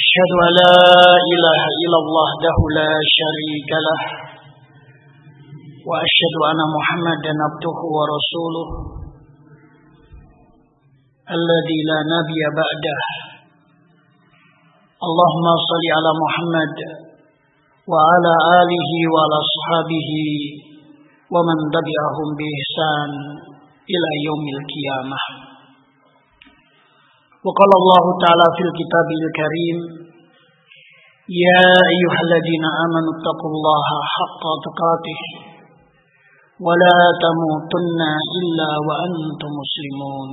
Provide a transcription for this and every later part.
أشهد أن لا إله إلا الله وحده لا شريك له وأشهد أن محمدا عبده ورسوله الذي لا نبي بعده. اللهم صل على محمد وعلى آله وعلى أصحابه ومن تبعهم بإحسان إلى يوم القيامة. وقال الله تعالى في الكتاب الكريم يا أيها الذين آمنوا اتقوا الله حق تقاته ولا تموتن إلا وأنتم مسلمون.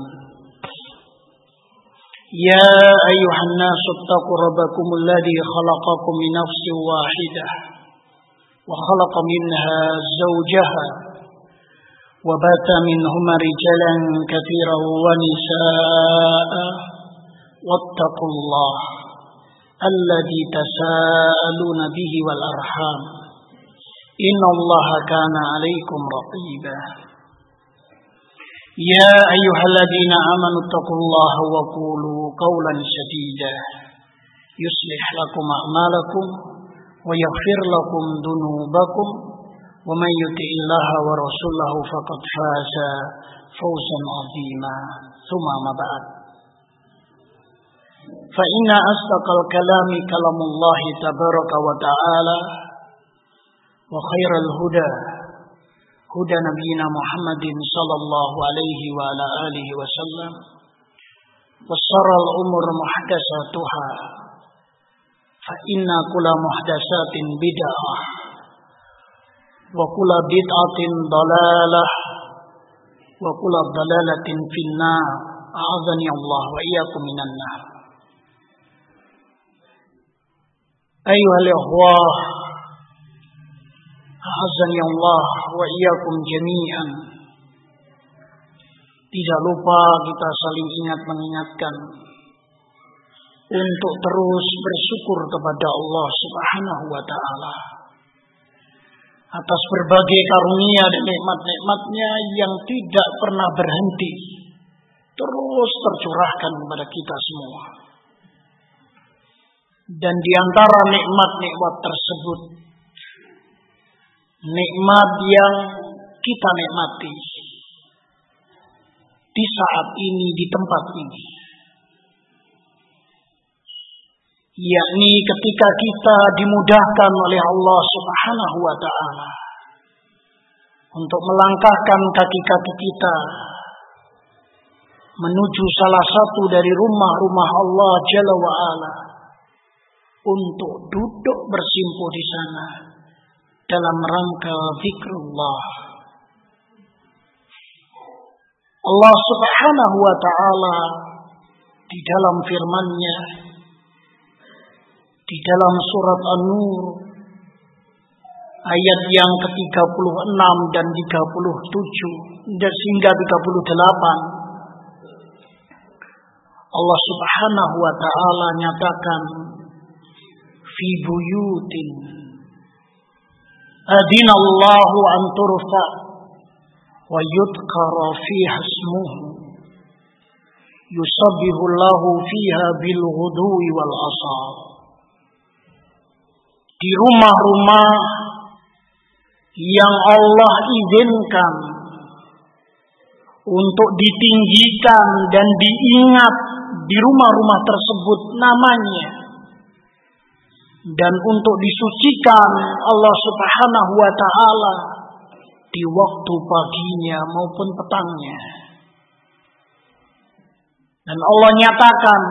يا أيها الناس اتقوا ربكم الذي خلقكم من نفس واحدة وخلق منها زوجها وبات منهما رجالا كثيرا ونساء. واتقوا الله الذي تساءلون به والأرحام. إن الله كان عليكم رقيبا. يا أيها الذين آمنوا اتقوا الله وقولوا قولا سديدا يصلح لكم أعمالكم ويغفر لكم ذنوبكم. ومن يطع الله ورسوله فقد فاز فوزا عظيما. ثم ما بعد. فإن أصدق الكلام كلام الله تبارك وتعالى وخير الهدى هدى نبينا محمد صلى الله عليه وعلى آله وسلم وشر الأمور محدثاتها فإن كل محدثات بدعة وكل بدعة ضلالة وكل ضلالة في النار أعاذني الله وإياكم من النار. أيها الأخوة أعزني الله وإياكم جميعا Tidak lupa kita saling ingat mengingatkan untuk terus bersyukur kepada Allah Subhanahu wa taala atas berbagai karunia dan nikmat-nikmatnya yang tidak pernah berhenti terus tercurahkan kepada kita semua. Dan di antara nikmat-nikmat tersebut nikmat yang kita nikmati di saat ini di tempat ini. Yakni ketika kita dimudahkan oleh Allah Subhanahu wa taala untuk melangkahkan kaki-kaki kita menuju salah satu dari rumah-rumah Allah Jalla wa ala untuk duduk bersimpuh di sana dalam rangka zikrullah. Allah Subhanahu wa taala di dalam firman-Nya di dalam surat An-Nur ayat yang ke-36 dan 37 dan sehingga 38 Allah Subhanahu wa taala nyatakan fi buyutin. Adina Allahu an turfa wa yudkara fiha ismuhu. Yusabbihu lahu fiha bil ghudwi wal asar. Di rumah-rumah yang Allah izinkan untuk ditinggikan dan diingat di rumah-rumah tersebut namanya dan untuk disucikan Allah Subhanahu wa taala di waktu paginya maupun petangnya. Dan Allah nyatakan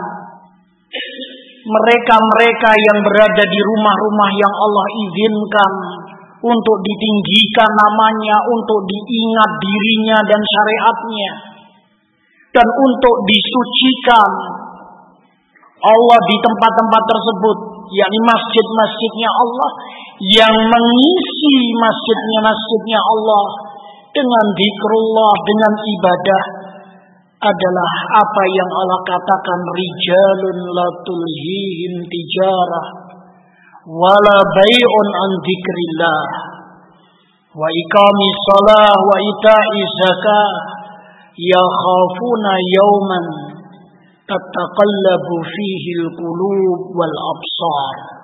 mereka-mereka yang berada di rumah-rumah yang Allah izinkan untuk ditinggikan namanya, untuk diingat dirinya dan syariatnya, dan untuk disucikan Allah di tempat-tempat tersebut, yakni masjid-masjidnya Allah yang mengisi masjidnya-masjidnya Allah dengan zikrullah, dengan ibadah adalah apa yang Allah katakan rijalun la tulhihim tijarah wala bai'un an dzikrillah wa iqami shalah wa ita'i zakah yakhafuna yawman tataqallabu fihi al-qulub wal absar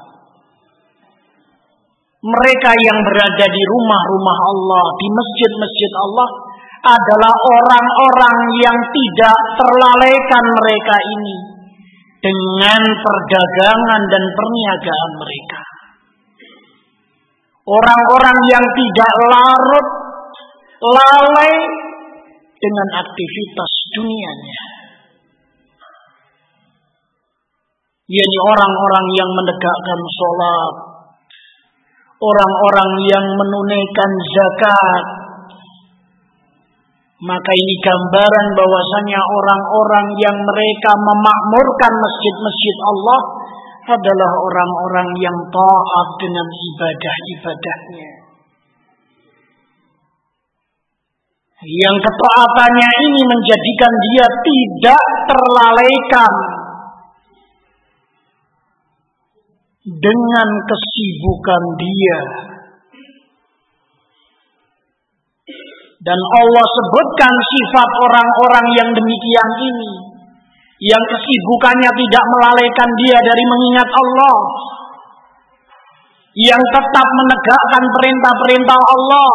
mereka yang berada di rumah-rumah Allah, di masjid-masjid Allah adalah orang-orang yang tidak terlalaikan mereka ini dengan perdagangan dan perniagaan mereka. Orang-orang yang tidak larut lalai dengan aktivitas dunianya. Yakni orang-orang yang menegakkan sholat, orang-orang yang menunaikan zakat. Maka ini gambaran bahwasanya orang-orang yang mereka memakmurkan masjid-masjid Allah adalah orang-orang yang taat dengan ibadah-ibadahnya. Yang ketaatannya ini menjadikan dia tidak terlalaikan dengan kesibukan dia. Dan Allah sebutkan sifat orang-orang yang demikian ini. Yang kesibukannya tidak melalaikan dia dari mengingat Allah. Yang tetap menegakkan perintah-perintah Allah.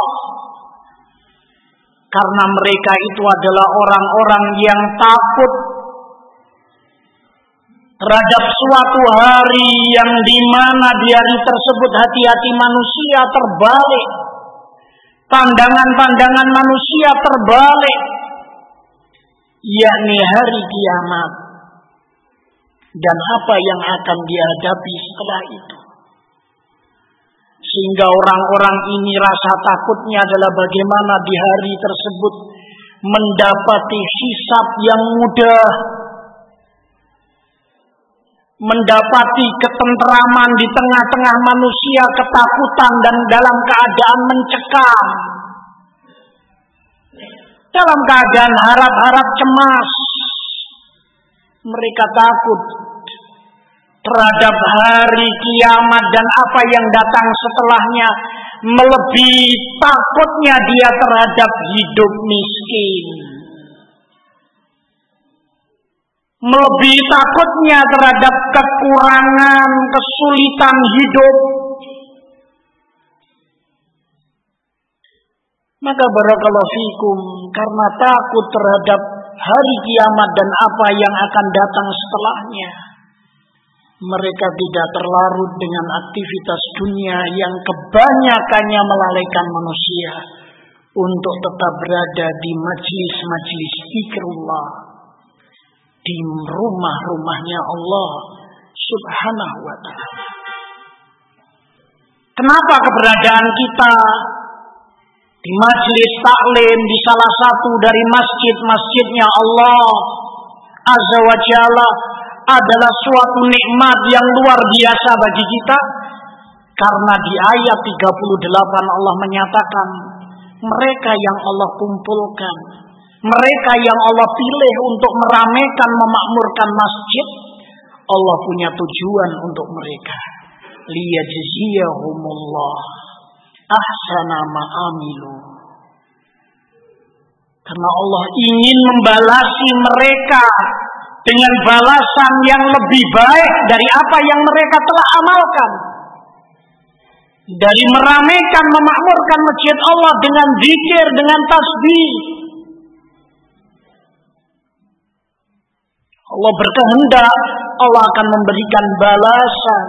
Karena mereka itu adalah orang-orang yang takut terhadap suatu hari yang di mana di hari tersebut hati-hati manusia terbalik. Pandangan-pandangan manusia terbalik. Yakni hari kiamat. Dan apa yang akan dihadapi setelah itu. Sehingga orang-orang ini rasa takutnya adalah bagaimana di hari tersebut mendapati hisap yang mudah mendapati ketentraman di tengah-tengah manusia ketakutan dan dalam keadaan mencekam. Dalam keadaan harap-harap cemas. Mereka takut terhadap hari kiamat dan apa yang datang setelahnya melebihi takutnya dia terhadap hidup miskin. Melebihi takutnya terhadap kekurangan, kesulitan hidup. Maka barakallahu fikum karena takut terhadap hari kiamat dan apa yang akan datang setelahnya. Mereka tidak terlarut dengan aktivitas dunia yang kebanyakannya melalaikan manusia untuk tetap berada di majlis-majlis zikrullah di rumah-rumahnya Allah Subhanahu wa taala. Kenapa keberadaan kita di majlis taklim di salah satu dari masjid-masjidnya Allah Azza wa Jalla adalah suatu nikmat yang luar biasa bagi kita karena di ayat 38 Allah menyatakan mereka yang Allah kumpulkan mereka yang Allah pilih untuk meramaikan, memakmurkan masjid, Allah punya tujuan untuk mereka. Liyajziyahumullah ahsana ma'amilu. Karena Allah ingin membalasi mereka dengan balasan yang lebih baik dari apa yang mereka telah amalkan. Dari meramaikan, memakmurkan masjid Allah dengan zikir, dengan tasbih, Allah berkehendak, Allah akan memberikan balasan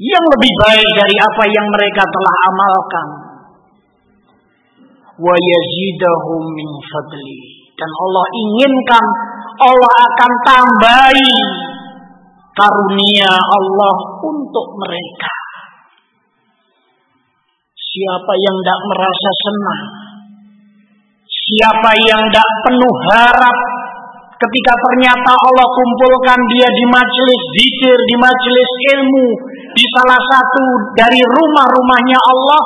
yang lebih baik dari apa yang mereka telah amalkan. Wa fadli. Dan Allah inginkan Allah akan tambahi karunia Allah untuk mereka. Siapa yang tidak merasa senang, siapa yang tidak penuh harap ketika ternyata Allah kumpulkan dia di majelis zikir, di majelis ilmu, di salah satu dari rumah-rumahnya Allah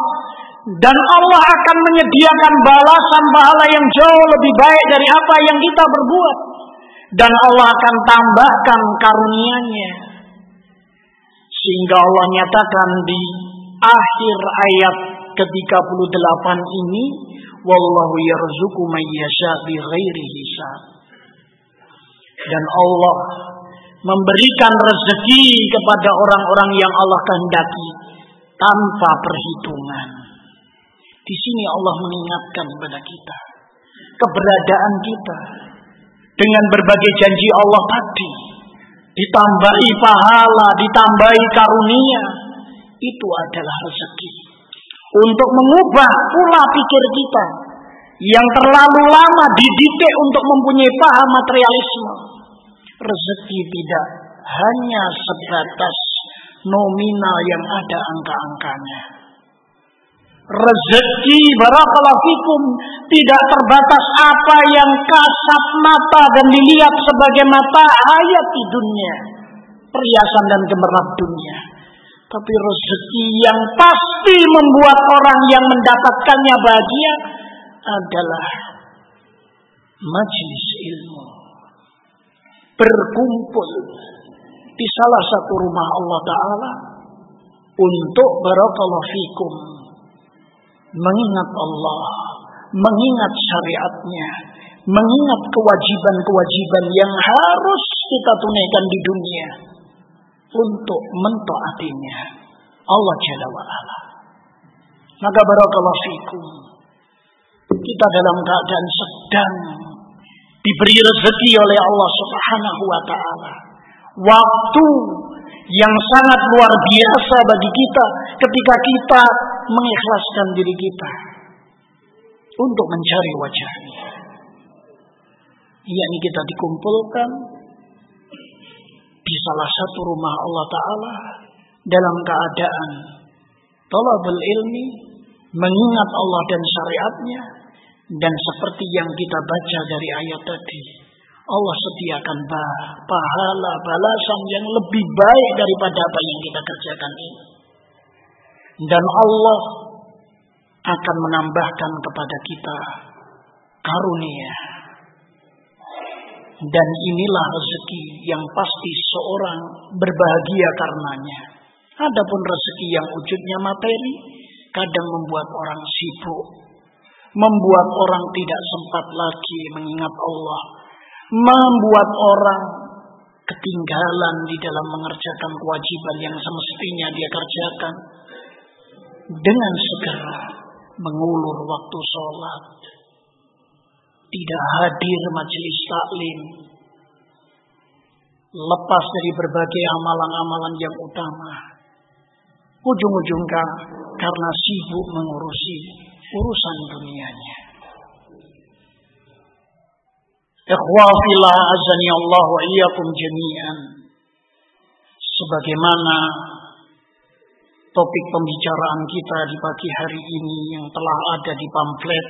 dan Allah akan menyediakan balasan pahala yang jauh lebih baik dari apa yang kita berbuat. Dan Allah akan tambahkan karunia-Nya. Sehingga Allah nyatakan di akhir ayat ke-38 ini wallahu yarzuqu may yasha hisab dan Allah memberikan rezeki kepada orang-orang yang Allah kehendaki tanpa perhitungan. Di sini Allah mengingatkan kepada kita keberadaan kita dengan berbagai janji Allah tadi. Ditambahi pahala, ditambahi karunia itu adalah rezeki. Untuk mengubah pola pikir kita yang terlalu lama dididik untuk mempunyai paham materialisme rezeki tidak hanya sebatas nominal yang ada angka-angkanya. Rezeki barakallahu fikum tidak terbatas apa yang kasat mata dan dilihat sebagai mata ayat di dunia. Perhiasan dan gemerlap dunia. Tapi rezeki yang pasti membuat orang yang mendapatkannya bahagia adalah majlis ilmu berkumpul di salah satu rumah Allah Ta'ala untuk barakallahu fikum mengingat Allah, mengingat syariatnya, mengingat kewajiban-kewajiban yang harus kita tunaikan di dunia untuk mentaatinya Allah Jalla wa'ala. Maka barakallahu fikum kita dalam keadaan sedang diberi rezeki oleh Allah Subhanahu wa taala. Waktu yang sangat luar biasa bagi kita ketika kita mengikhlaskan diri kita untuk mencari wajahnya. Yakni kita dikumpulkan di salah satu rumah Allah Ta'ala dalam keadaan talabul ilmi, mengingat Allah dan syariatnya, dan seperti yang kita baca dari ayat tadi, Allah sediakan pahala balasan yang lebih baik daripada apa yang kita kerjakan ini. Dan Allah akan menambahkan kepada kita karunia. Dan inilah rezeki yang pasti seorang berbahagia karenanya. Adapun rezeki yang wujudnya materi kadang membuat orang sibuk membuat orang tidak sempat lagi mengingat Allah, membuat orang ketinggalan di dalam mengerjakan kewajiban yang semestinya dia kerjakan dengan segera mengulur waktu sholat, tidak hadir majelis taklim, lepas dari berbagai amalan-amalan yang utama, ujung-ujungnya karena sibuk mengurusi urusan dunianya. Ikhwafillah azani Allah wa iyyakum jami'an. Sebagaimana topik pembicaraan kita di pagi hari ini yang telah ada di pamflet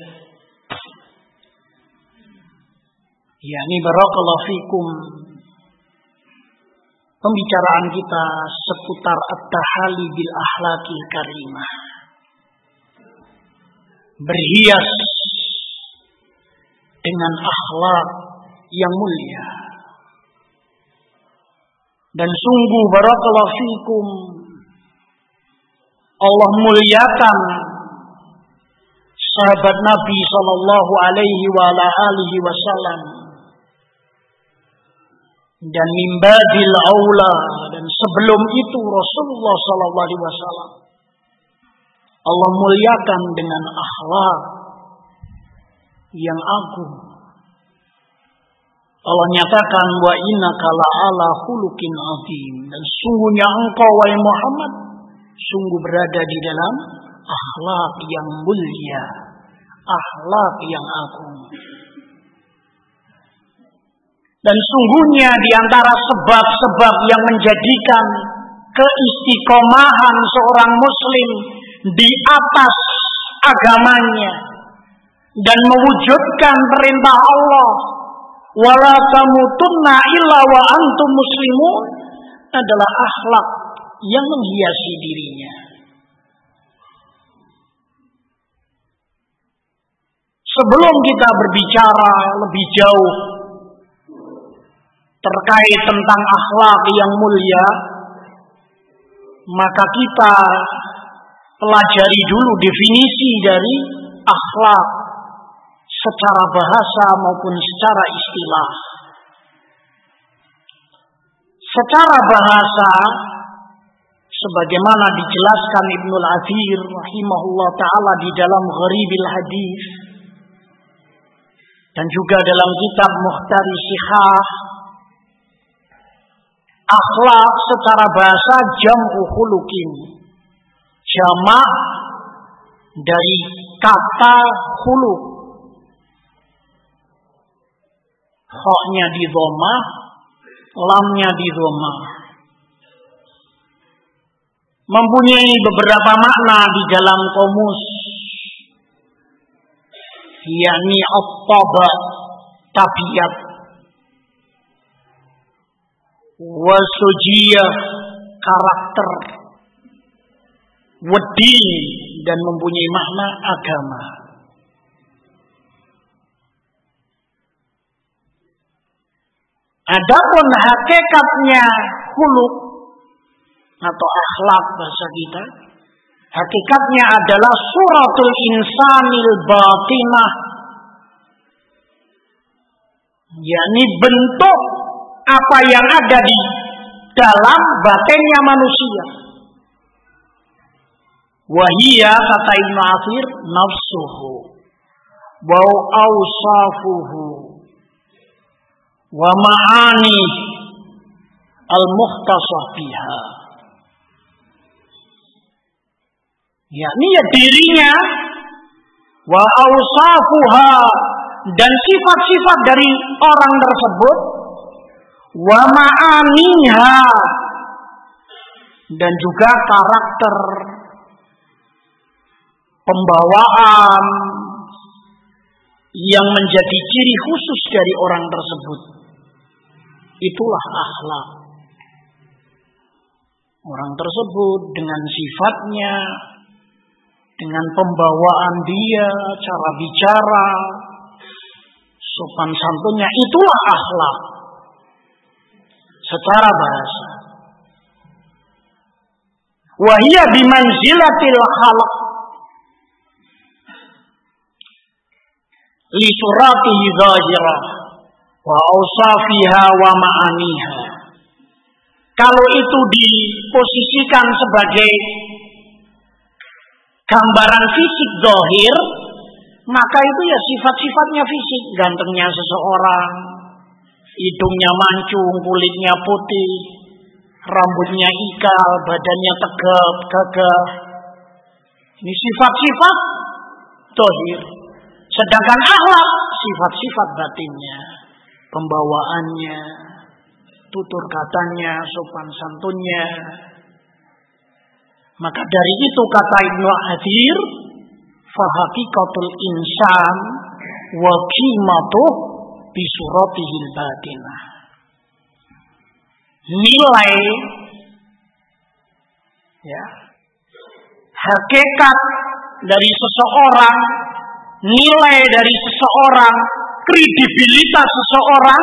yakni barakallahu fikum pembicaraan kita seputar at-tahali bil akhlaqil karimah berhias dengan akhlak yang mulia. Dan sungguh barakallahu fikum Allah muliakan sahabat Nabi sallallahu alaihi wa ala alihi wasallam dan mimbadil aula dan sebelum itu Rasulullah sallallahu alaihi wasallam Allah muliakan dengan akhlak yang agung. Allah nyatakan wa inna kala ala hulukin azim dan sungguhnya engkau wahai Muhammad sungguh berada di dalam akhlak yang mulia, akhlak yang agung. Dan sungguhnya di antara sebab-sebab yang menjadikan keistiqomahan seorang muslim di atas agamanya dan mewujudkan perintah Allah wala tamutunna illa wa antum muslimun adalah akhlak yang menghiasi dirinya. Sebelum kita berbicara lebih jauh terkait tentang akhlak yang mulia, maka kita pelajari dulu definisi dari akhlak secara bahasa maupun secara istilah. Secara bahasa sebagaimana dijelaskan Ibnu Al-Athir rahimahullah taala di dalam Gharibil Hadis dan juga dalam kitab Muhtari Sihah akhlak secara bahasa jam'u jamak dari kata khuluq Hoknya di doma, lamnya di doma. Mempunyai beberapa makna di dalam komus. yakni at tabiat wasujiyah karakter wedi dan mempunyai makna agama. Adapun hakikatnya huluk atau akhlak bahasa kita, hakikatnya adalah suratul insanil batinah, yakni bentuk apa yang ada di dalam batinnya manusia. Wahia kata Ibnu Athir nafsuhu wa awsafuhu wa ma'ani al-mukhtasah biha. Yakni ya dirinya wa awsafuha dan sifat-sifat dari orang tersebut wa ma'aniha dan juga karakter pembawaan yang menjadi ciri khusus dari orang tersebut. Itulah akhlak. Orang tersebut dengan sifatnya dengan pembawaan dia cara bicara sopan santunnya itulah akhlak. Secara bahasa. Wahia bimanzilatil khalq li suratihi wa wa ma'aniha. Kalau itu diposisikan sebagai gambaran fisik zahir, maka itu ya sifat-sifatnya fisik, gantengnya seseorang, hidungnya mancung, kulitnya putih, rambutnya ikal, badannya tegap, gagah. Ini sifat-sifat tohir. Sedangkan akhlak sifat-sifat batinnya, pembawaannya, tutur katanya, sopan santunnya. Maka dari itu kata Ibnu Hadir, fahaqikatul insan wa qimatuh bisuratihil batinah. Nilai ya hakikat dari seseorang, nilai dari seseorang, kredibilitas seseorang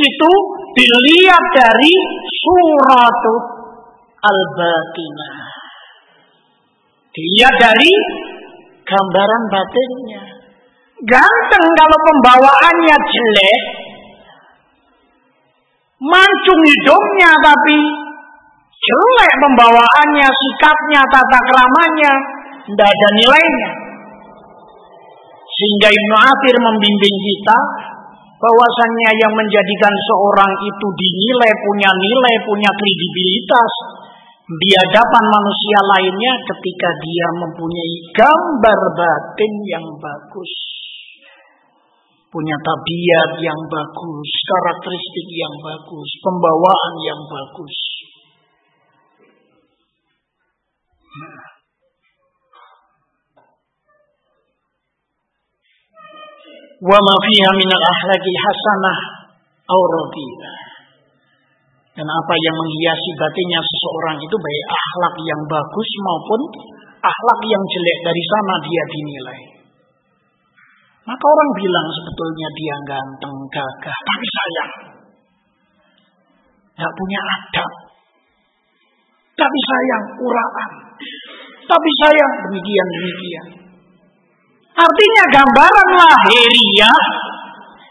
itu dilihat dari surat al-batinah. Dilihat dari gambaran batinnya. Ganteng kalau pembawaannya jelek. Mancung hidungnya tapi jelek pembawaannya, sikapnya, tata keramanya. Tidak ada nilainya. Sehingga Ibnu Athir membimbing kita bahwasannya yang menjadikan seorang itu dinilai punya nilai, punya kredibilitas di hadapan manusia lainnya ketika dia mempunyai gambar batin yang bagus punya tabiat yang bagus, karakteristik yang bagus, pembawaan yang bagus. Wa ma fiha min al-akhlaqi hasanah aw Dan apa yang menghiasi batinnya seseorang itu baik akhlak yang bagus maupun akhlak yang jelek dari sana dia dinilai. Maka orang bilang sebetulnya dia ganteng, gagah, tapi sayang. Gak punya adab. Tapi sayang, uraan. Tapi sayang, demikian-demikian. Artinya gambaran lahiriah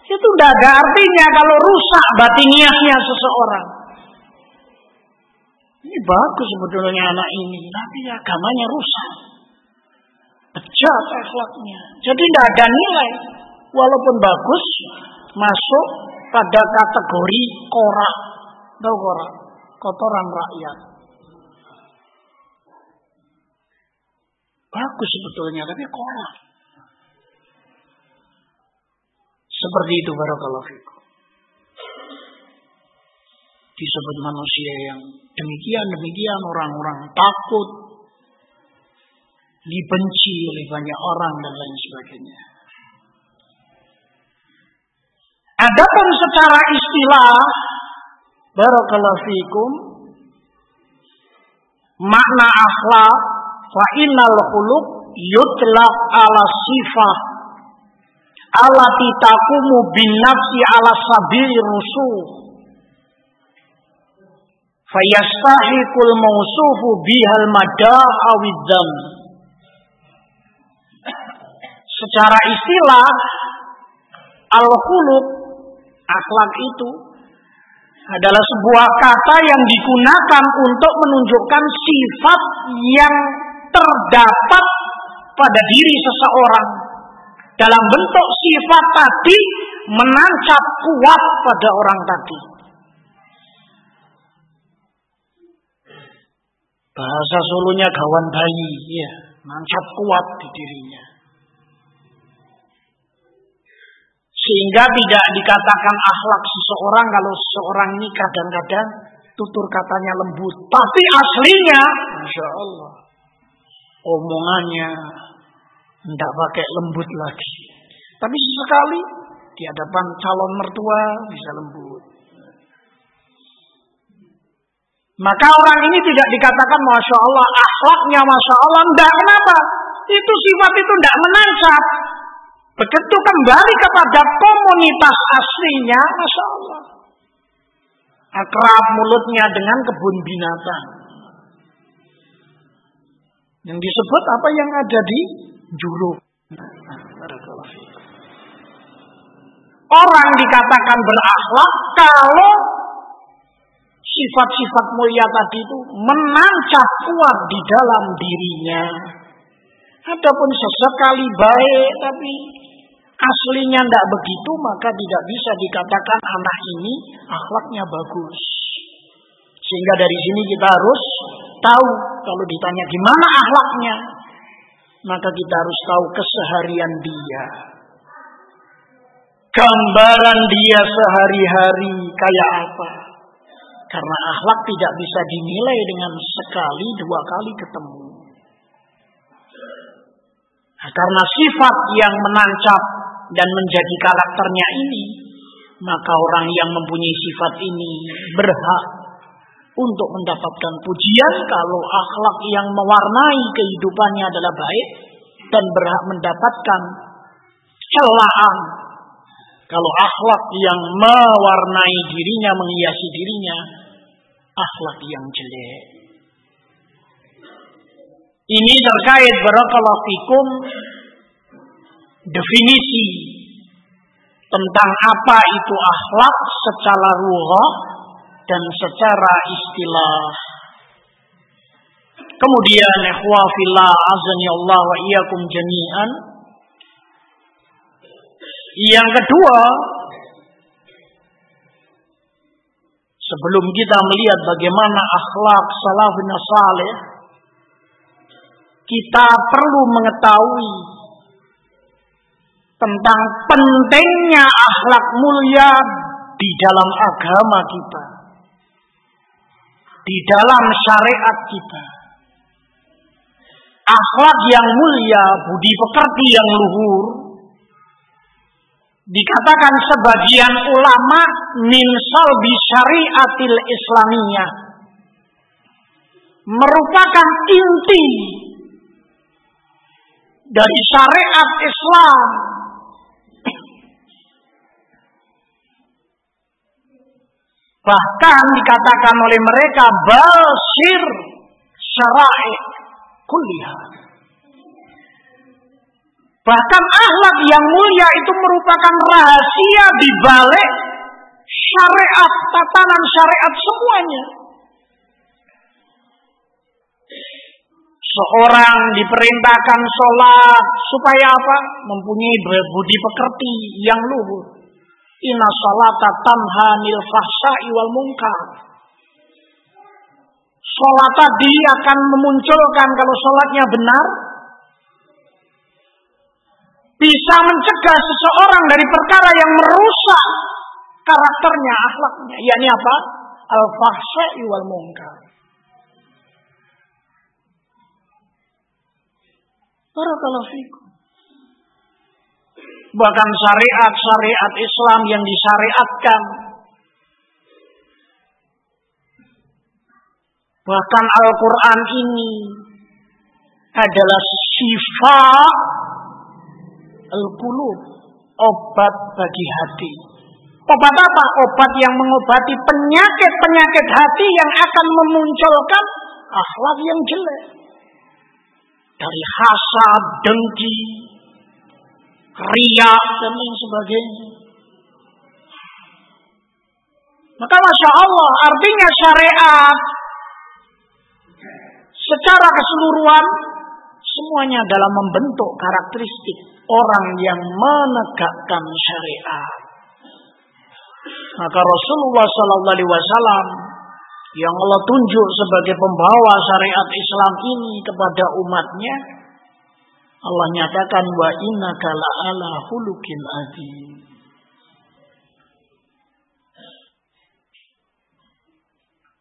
itu tidak ada artinya kalau rusak batiniahnya seseorang. Ini bagus sebetulnya anak ini, tapi agamanya rusak. Bejat akhlaknya. Jadi tidak ada nilai. Walaupun bagus, masuk pada kategori korak. Tahu korak? Kotoran rakyat. Bagus sebetulnya, tapi korak. Seperti itu barakallahu fikum. Disebut manusia yang demikian-demikian orang-orang takut dibenci oleh banyak orang dan lain sebagainya. Adapun secara istilah barakallahu fikum makna akhlak fa innal khuluq yutlaq ala sifah alati taqumu bin nafsi ala sabili rusuh. Fayastahiqul mausufu bihal madah awidzam secara istilah al-khuluq akhlak itu adalah sebuah kata yang digunakan untuk menunjukkan sifat yang terdapat pada diri seseorang dalam bentuk sifat tadi menancap kuat pada orang tadi. Bahasa sulunya kawan bayi, ya, nancap kuat di dirinya. Sehingga tidak dikatakan akhlak seseorang kalau seseorang ini kadang-kadang tutur katanya lembut. Tapi aslinya, Masya Allah, omongannya tidak pakai lembut lagi. Tapi sesekali di hadapan calon mertua bisa lembut. Maka orang ini tidak dikatakan Masya Allah, akhlaknya Masya Allah. Tidak, kenapa? Itu sifat itu tidak menancap. Begitu kembali kepada komunitas aslinya, Masya Allah. Akrab mulutnya dengan kebun binatang. Yang disebut apa yang ada di juruk. Orang dikatakan berakhlak kalau sifat-sifat mulia tadi itu menancap kuat di dalam dirinya. Adapun sesekali baik tapi aslinya tidak begitu maka tidak bisa dikatakan anak ini akhlaknya bagus. Sehingga dari sini kita harus tahu kalau ditanya gimana akhlaknya, maka kita harus tahu keseharian dia. Gambaran dia sehari-hari kayak apa. Karena akhlak tidak bisa dinilai dengan sekali dua kali ketemu. Nah, karena sifat yang menancap dan menjadi karakternya ini, maka orang yang mempunyai sifat ini berhak untuk mendapatkan pujian kalau akhlak yang mewarnai kehidupannya adalah baik dan berhak mendapatkan celaan kalau akhlak yang mewarnai dirinya menghiasi dirinya akhlak yang jelek. Ini terkait barakallahu fikum definisi tentang apa itu akhlak secara ruhah dan secara istilah. Kemudian ikhwa fillah azani Allah wa iyyakum jami'an. Yang kedua, sebelum kita melihat bagaimana akhlak salafun saleh, kita perlu mengetahui tentang pentingnya akhlak mulia di dalam agama kita di dalam syariat kita. Akhlak yang mulia, budi pekerti yang luhur, dikatakan sebagian ulama min salbi syariatil islamiyah merupakan inti dari syariat Islam. Bahkan dikatakan oleh mereka basir syara'i kuliah. Bahkan akhlak yang mulia itu merupakan rahasia di balik syariat, tatanan syariat semuanya. Seorang diperintahkan sholat supaya apa? Mempunyai budi pekerti yang luhur. Inna salata tanha nil fahsai wal munkar. Sholat tadi akan memunculkan kalau sholatnya benar. Bisa mencegah seseorang dari perkara yang merusak karakternya, akhlaknya. yakni apa? Al-fahsai wal munkar. Barakallahu. Bahkan syariat-syariat Islam yang disyariatkan. Bahkan Al-Quran ini adalah sifat al-qulub, obat bagi hati. Obat apa? Obat yang mengobati penyakit-penyakit hati yang akan memunculkan akhlak yang jelek dari hasad, dengki, ria dan lain sebagainya. Maka masya Allah artinya syariat secara keseluruhan semuanya dalam membentuk karakteristik orang yang menegakkan syariat. Maka Rasulullah Sallallahu Alaihi Wasallam yang Allah tunjuk sebagai pembawa syariat Islam ini kepada umatnya Allah nyatakan wa innaka ala hulukin azim.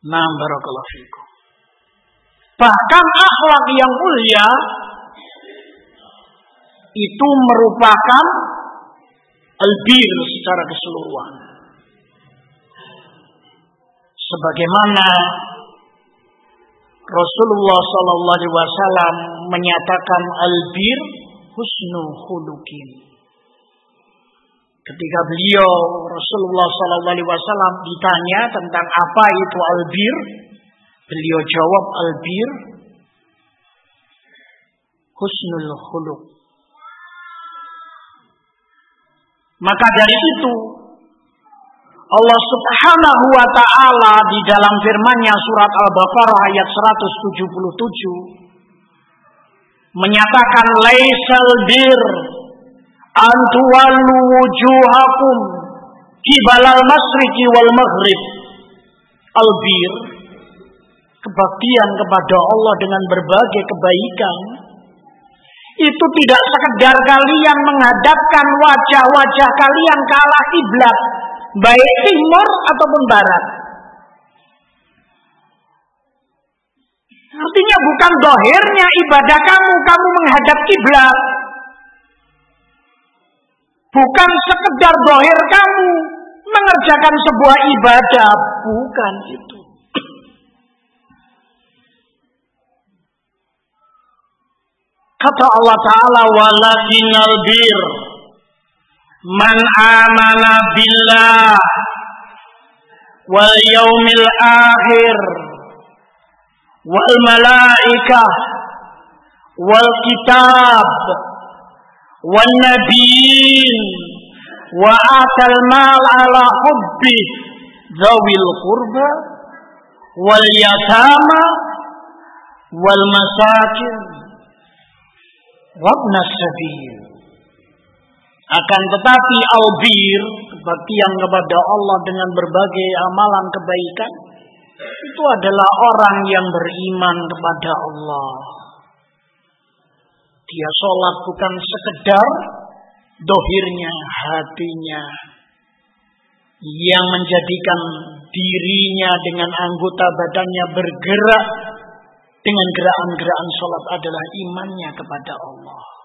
Nah barakallahu fikum. Bahkan akhlak yang mulia itu merupakan albir secara keseluruhan. Sebagaimana Rasulullah Sallallahu Alaihi Wasallam menyatakan albir husnu khuluqin. Ketika beliau Rasulullah Sallallahu Alaihi Wasallam ditanya tentang apa itu albir, beliau jawab albir husnul khuluq. Maka dari itu Allah Subhanahu wa taala di dalam firman-Nya surat Al-Baqarah ayat 177 menyatakan laisal bir antuwallu wujuhakum kibalal masriqi wal maghrib. Albir kebaktian kepada Allah dengan berbagai kebaikan itu tidak sekedar kalian menghadapkan wajah-wajah kalian ke arah kiblat baik timur ataupun barat. Artinya bukan dohirnya ibadah kamu, kamu menghadap kiblat. Bukan sekedar dohir kamu mengerjakan sebuah ibadah, bukan itu. Kata Allah Ta'ala, walakinal bir man amana billah wal yaumil akhir wal malaikah wal kitab wal nabiyin wa atal mal ala hubbi zawil qurba wal yatama wal masakin wabna sabil akan tetapi albir, kebaktian kepada Allah dengan berbagai amalan kebaikan, itu adalah orang yang beriman kepada Allah. Dia sholat bukan sekedar dohirnya, hatinya, yang menjadikan dirinya dengan anggota badannya bergerak dengan gerakan-gerakan sholat adalah imannya kepada Allah.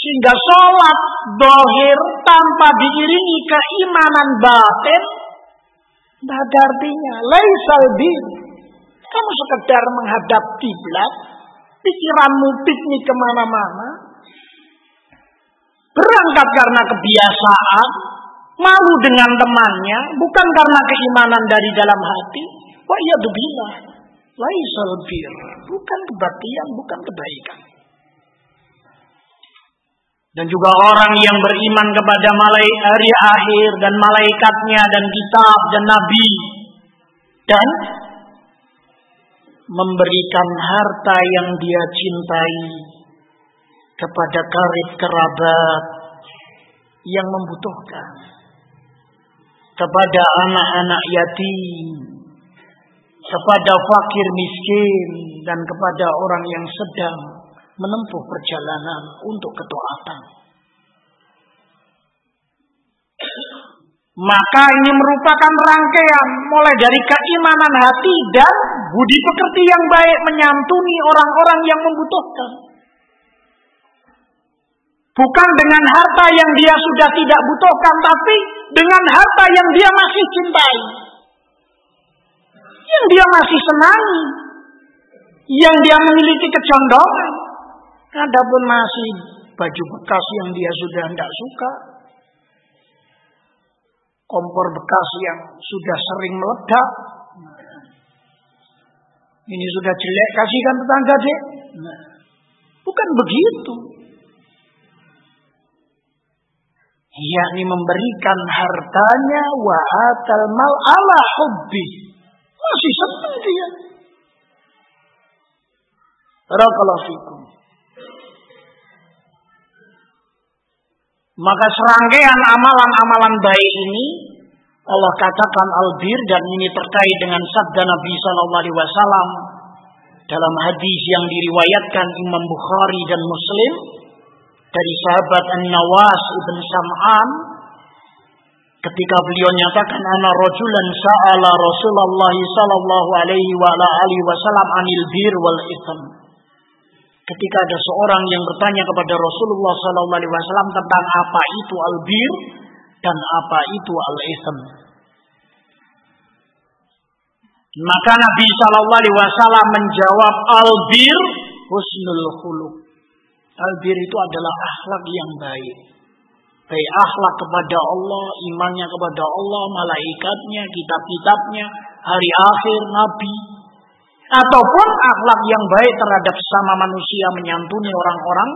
Sehingga sholat dohir tanpa diiringi keimanan batin. Tidak ada artinya. Laisal bir. Kamu sekedar menghadap kiblat, pikiranmu piknik ke mana-mana, berangkat karena kebiasaan, malu dengan temannya, bukan karena keimanan dari dalam hati. Wa iya billah, laisal bir, bukan kebaktian, bukan kebaikan. Dan juga orang yang beriman kepada malaikat hari akhir dan malaikatnya dan kitab dan nabi. Dan memberikan harta yang dia cintai kepada karib kerabat yang membutuhkan. Kepada anak-anak yatim kepada fakir miskin dan kepada orang yang sedang menempuh perjalanan untuk ketaatan. Maka ini merupakan rangkaian mulai dari keimanan hati dan budi pekerti yang baik menyantuni orang-orang yang membutuhkan. Bukan dengan harta yang dia sudah tidak butuhkan, tapi dengan harta yang dia masih cintai. Yang dia masih senangi. Yang dia memiliki kecondongan. Adapun masih baju bekas yang dia sudah tidak suka, kompor bekas yang sudah sering meledak, ini sudah jelek, kasihkan tetangga deh. bukan begitu. yakni memberikan hartanya wa atal mal ala hubbi. Masih senang dia. Barakallahu. Maka serangkaian amalan-amalan baik ini Allah katakan albir dan ini terkait dengan sabda Nabi Shallallahu Alaihi Wasallam dalam hadis yang diriwayatkan Imam Bukhari dan Muslim dari sahabat An Nawas ibn Sam'an ketika beliau nyatakan ana rajulan sa'ala Rasulullah sallallahu alaihi wasallam anil bir wal itham ketika ada seorang yang bertanya kepada Rasulullah sallallahu alaihi wasallam tentang apa itu al bir dan apa itu al itham maka Nabi sallallahu alaihi wasallam menjawab al bir husnul khuluq Albir itu adalah akhlak yang baik. Baik akhlak kepada Allah, imannya kepada Allah, malaikatnya, kitab-kitabnya, hari akhir, nabi. Ataupun akhlak yang baik terhadap sesama manusia menyantuni orang-orang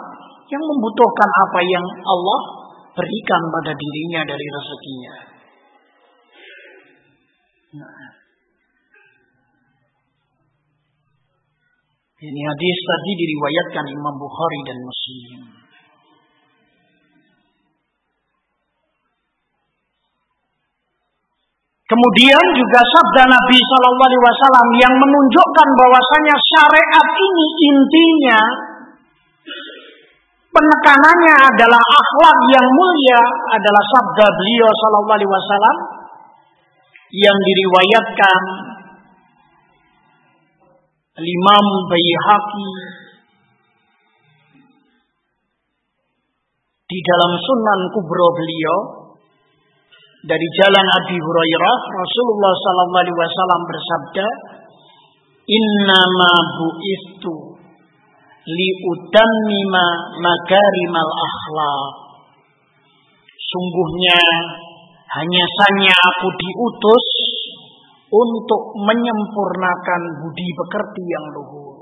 yang membutuhkan apa yang Allah berikan pada dirinya dari rezekinya. Nah. Ini hadis tadi diriwayatkan Imam Bukhari dan Muslim. Kemudian juga sabda Nabi Shallallahu Alaihi Wasallam yang menunjukkan bahwasanya syariat ini intinya penekanannya adalah akhlak yang mulia adalah sabda beliau Shallallahu Alaihi Wasallam yang diriwayatkan Imam Bayhaqi di dalam Sunan Kubro beliau dari jalan Abi Hurairah Rasulullah sallallahu alaihi wasallam bersabda Innama bu'istu li utammima makarimal akhlak Sungguhnya hanya saja aku diutus untuk menyempurnakan budi pekerti yang luhur,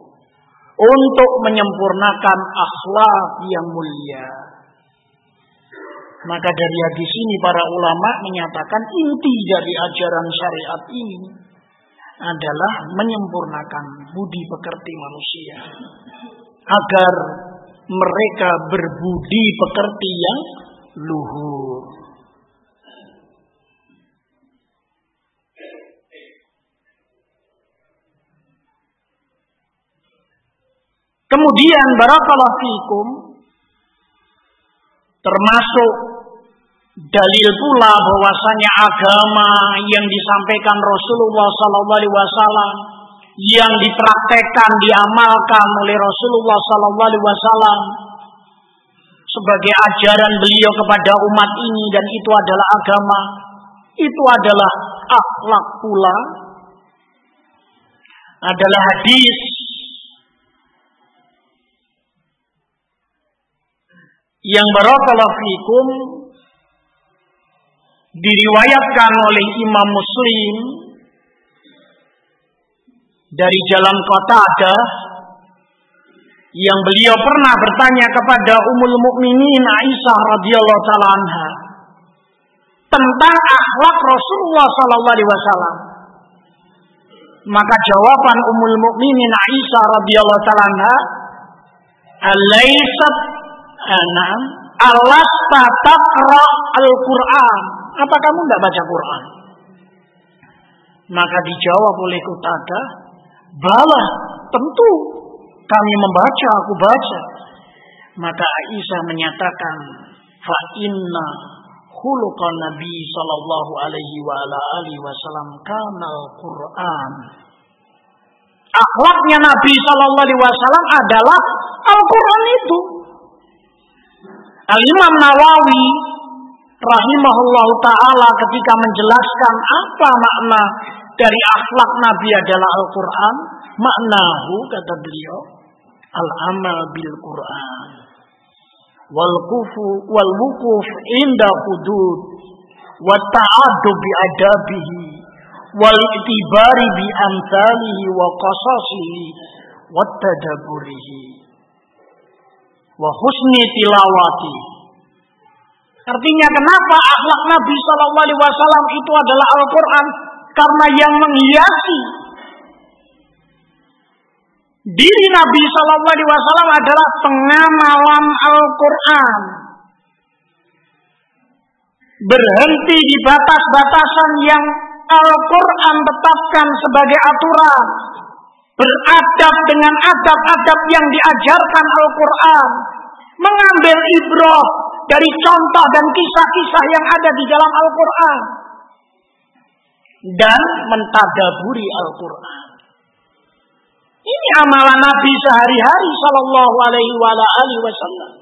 untuk menyempurnakan akhlak yang mulia. Maka dari hadis ini para ulama menyatakan inti dari ajaran syariat ini adalah menyempurnakan budi pekerti manusia agar mereka berbudi pekerti yang luhur. Kemudian barakallahu fikum termasuk dalil pula bahwasanya agama yang disampaikan Rasulullah alaihi wasallam yang dipraktekkan diamalkan oleh Rasulullah alaihi wasallam sebagai ajaran beliau kepada umat ini dan itu adalah agama itu adalah akhlak pula. Adalah hadis yang barakallahu fikum diriwayatkan oleh Imam Muslim dari jalan kota ada yang beliau pernah bertanya kepada Ummul Mukminin Aisyah radhiyallahu taala anha tentang akhlak Rasulullah sallallahu alaihi wasallam. Maka jawaban Ummul Mukminin Aisyah radhiyallahu taala anha, "Alaisat anam alasta taqra al-Qur'an?" Apa kamu tidak baca Quran? Maka dijawab oleh Kutada, "Bala, tentu kami membaca, aku baca." Maka Aisyah menyatakan, "Fa inna khuluqan Nabi sallallahu alaihi wa ala alihi wasallam kana Al-Qur'an. Akhlaknya Nabi sallallahu alaihi wasallam adalah Al-Qur'an itu. Al-Imam Nawawi rahimahullah taala ketika menjelaskan apa makna dari akhlak Nabi adalah Al-Qur'an, maknahu kata beliau al-amal bil Qur'an. Wal kufu wal wukuf inda hudud wa ta'addub bi adabihi wal itibari bi amsalihi wa qasasihi wa tadabburihi wa husni tilawati Artinya kenapa akhlak Nabi Shallallahu Alaihi Wasallam itu adalah Al-Quran karena yang menghiasi Diri Nabi Shallallahu Alaihi Wasallam adalah pengamalan Al-Quran. Berhenti di batas-batasan yang Al-Quran tetapkan sebagai aturan. Beradab dengan adab-adab yang diajarkan Al-Quran. Mengambil ibrah dari contoh dan kisah-kisah yang ada di dalam Al-Quran. Dan mentadaburi Al-Quran. Ini amalan Nabi sehari-hari sallallahu alaihi wasallam.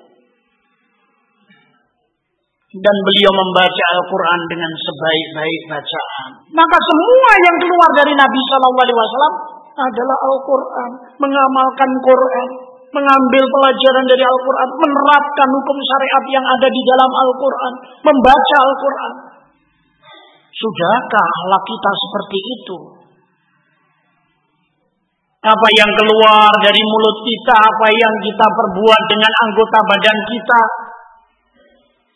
Dan beliau membaca Al-Quran dengan sebaik-baik bacaan. Maka semua yang keluar dari Nabi Shallallahu Alaihi Wasallam adalah Al-Quran, mengamalkan Quran, mengambil pelajaran dari Al-Quran, menerapkan hukum syariat yang ada di dalam Al-Quran, membaca Al-Quran. Sudahkah akhlak kita seperti itu? Apa yang keluar dari mulut kita, apa yang kita perbuat dengan anggota badan kita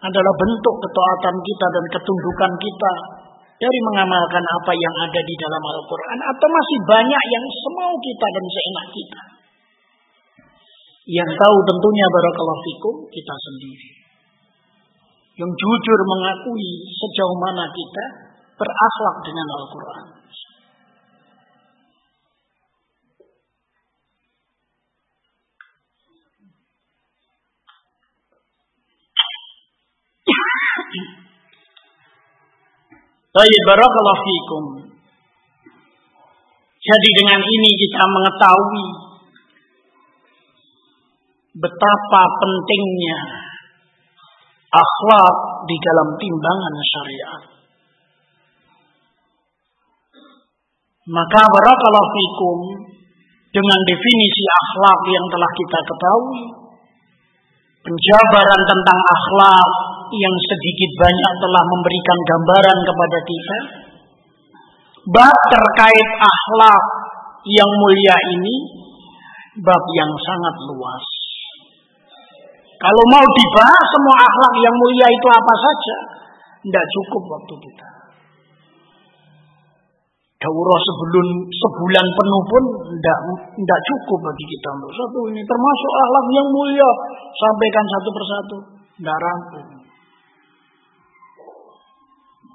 adalah bentuk ketaatan kita dan ketundukan kita dari mengamalkan apa yang ada di dalam Al-Quran atau masih banyak yang semau kita dan seenak kita. Yang tahu tentunya barakallahu fikum kita sendiri. Yang jujur mengakui sejauh mana kita berakhlak dengan Al-Quran. Baik, barakallahu fikum. Jadi dengan ini kita mengetahui betapa pentingnya akhlak di dalam timbangan syariat. Maka barakallahu fikum dengan definisi akhlak yang telah kita ketahui, penjabaran tentang akhlak yang sedikit banyak telah memberikan gambaran kepada kita. Bab terkait akhlak yang mulia ini bab yang sangat luas. Kalau mau dibahas semua akhlak yang mulia itu apa saja, tidak cukup waktu kita. Daurah sebelum sebulan penuh pun tidak cukup bagi kita untuk satu ini termasuk akhlak yang mulia sampaikan satu persatu tidak rampung.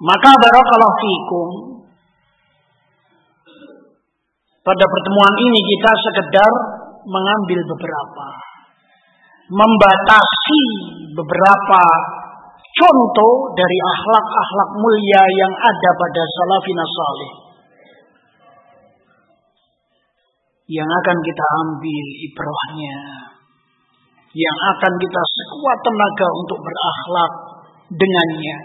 Maka barakallahu fikum pada pertemuan ini kita sekedar mengambil beberapa membatasi beberapa contoh dari akhlak-akhlak mulia yang ada pada salafina salih. Yang akan kita ambil ibrahnya. Yang akan kita sekuat tenaga untuk berakhlak dengannya.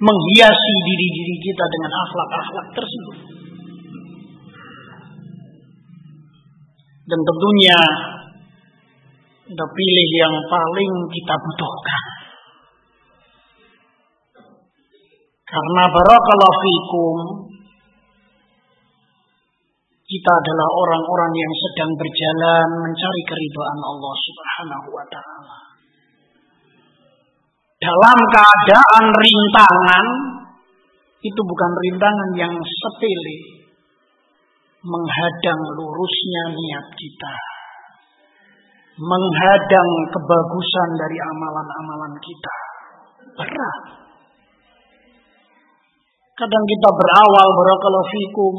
Menghiasi diri-diri kita dengan akhlak-akhlak tersebut. Dan tentunya kita pilih yang paling kita butuhkan. Karena barakallahu fikum kita adalah orang-orang yang sedang berjalan mencari keridhaan Allah Subhanahu wa taala. Dalam keadaan rintangan itu bukan rintangan yang sepele menghadang lurusnya niat kita. Menghadang kebagusan dari amalan-amalan kita. Berat. Kadang kita berawal barakallahu fikum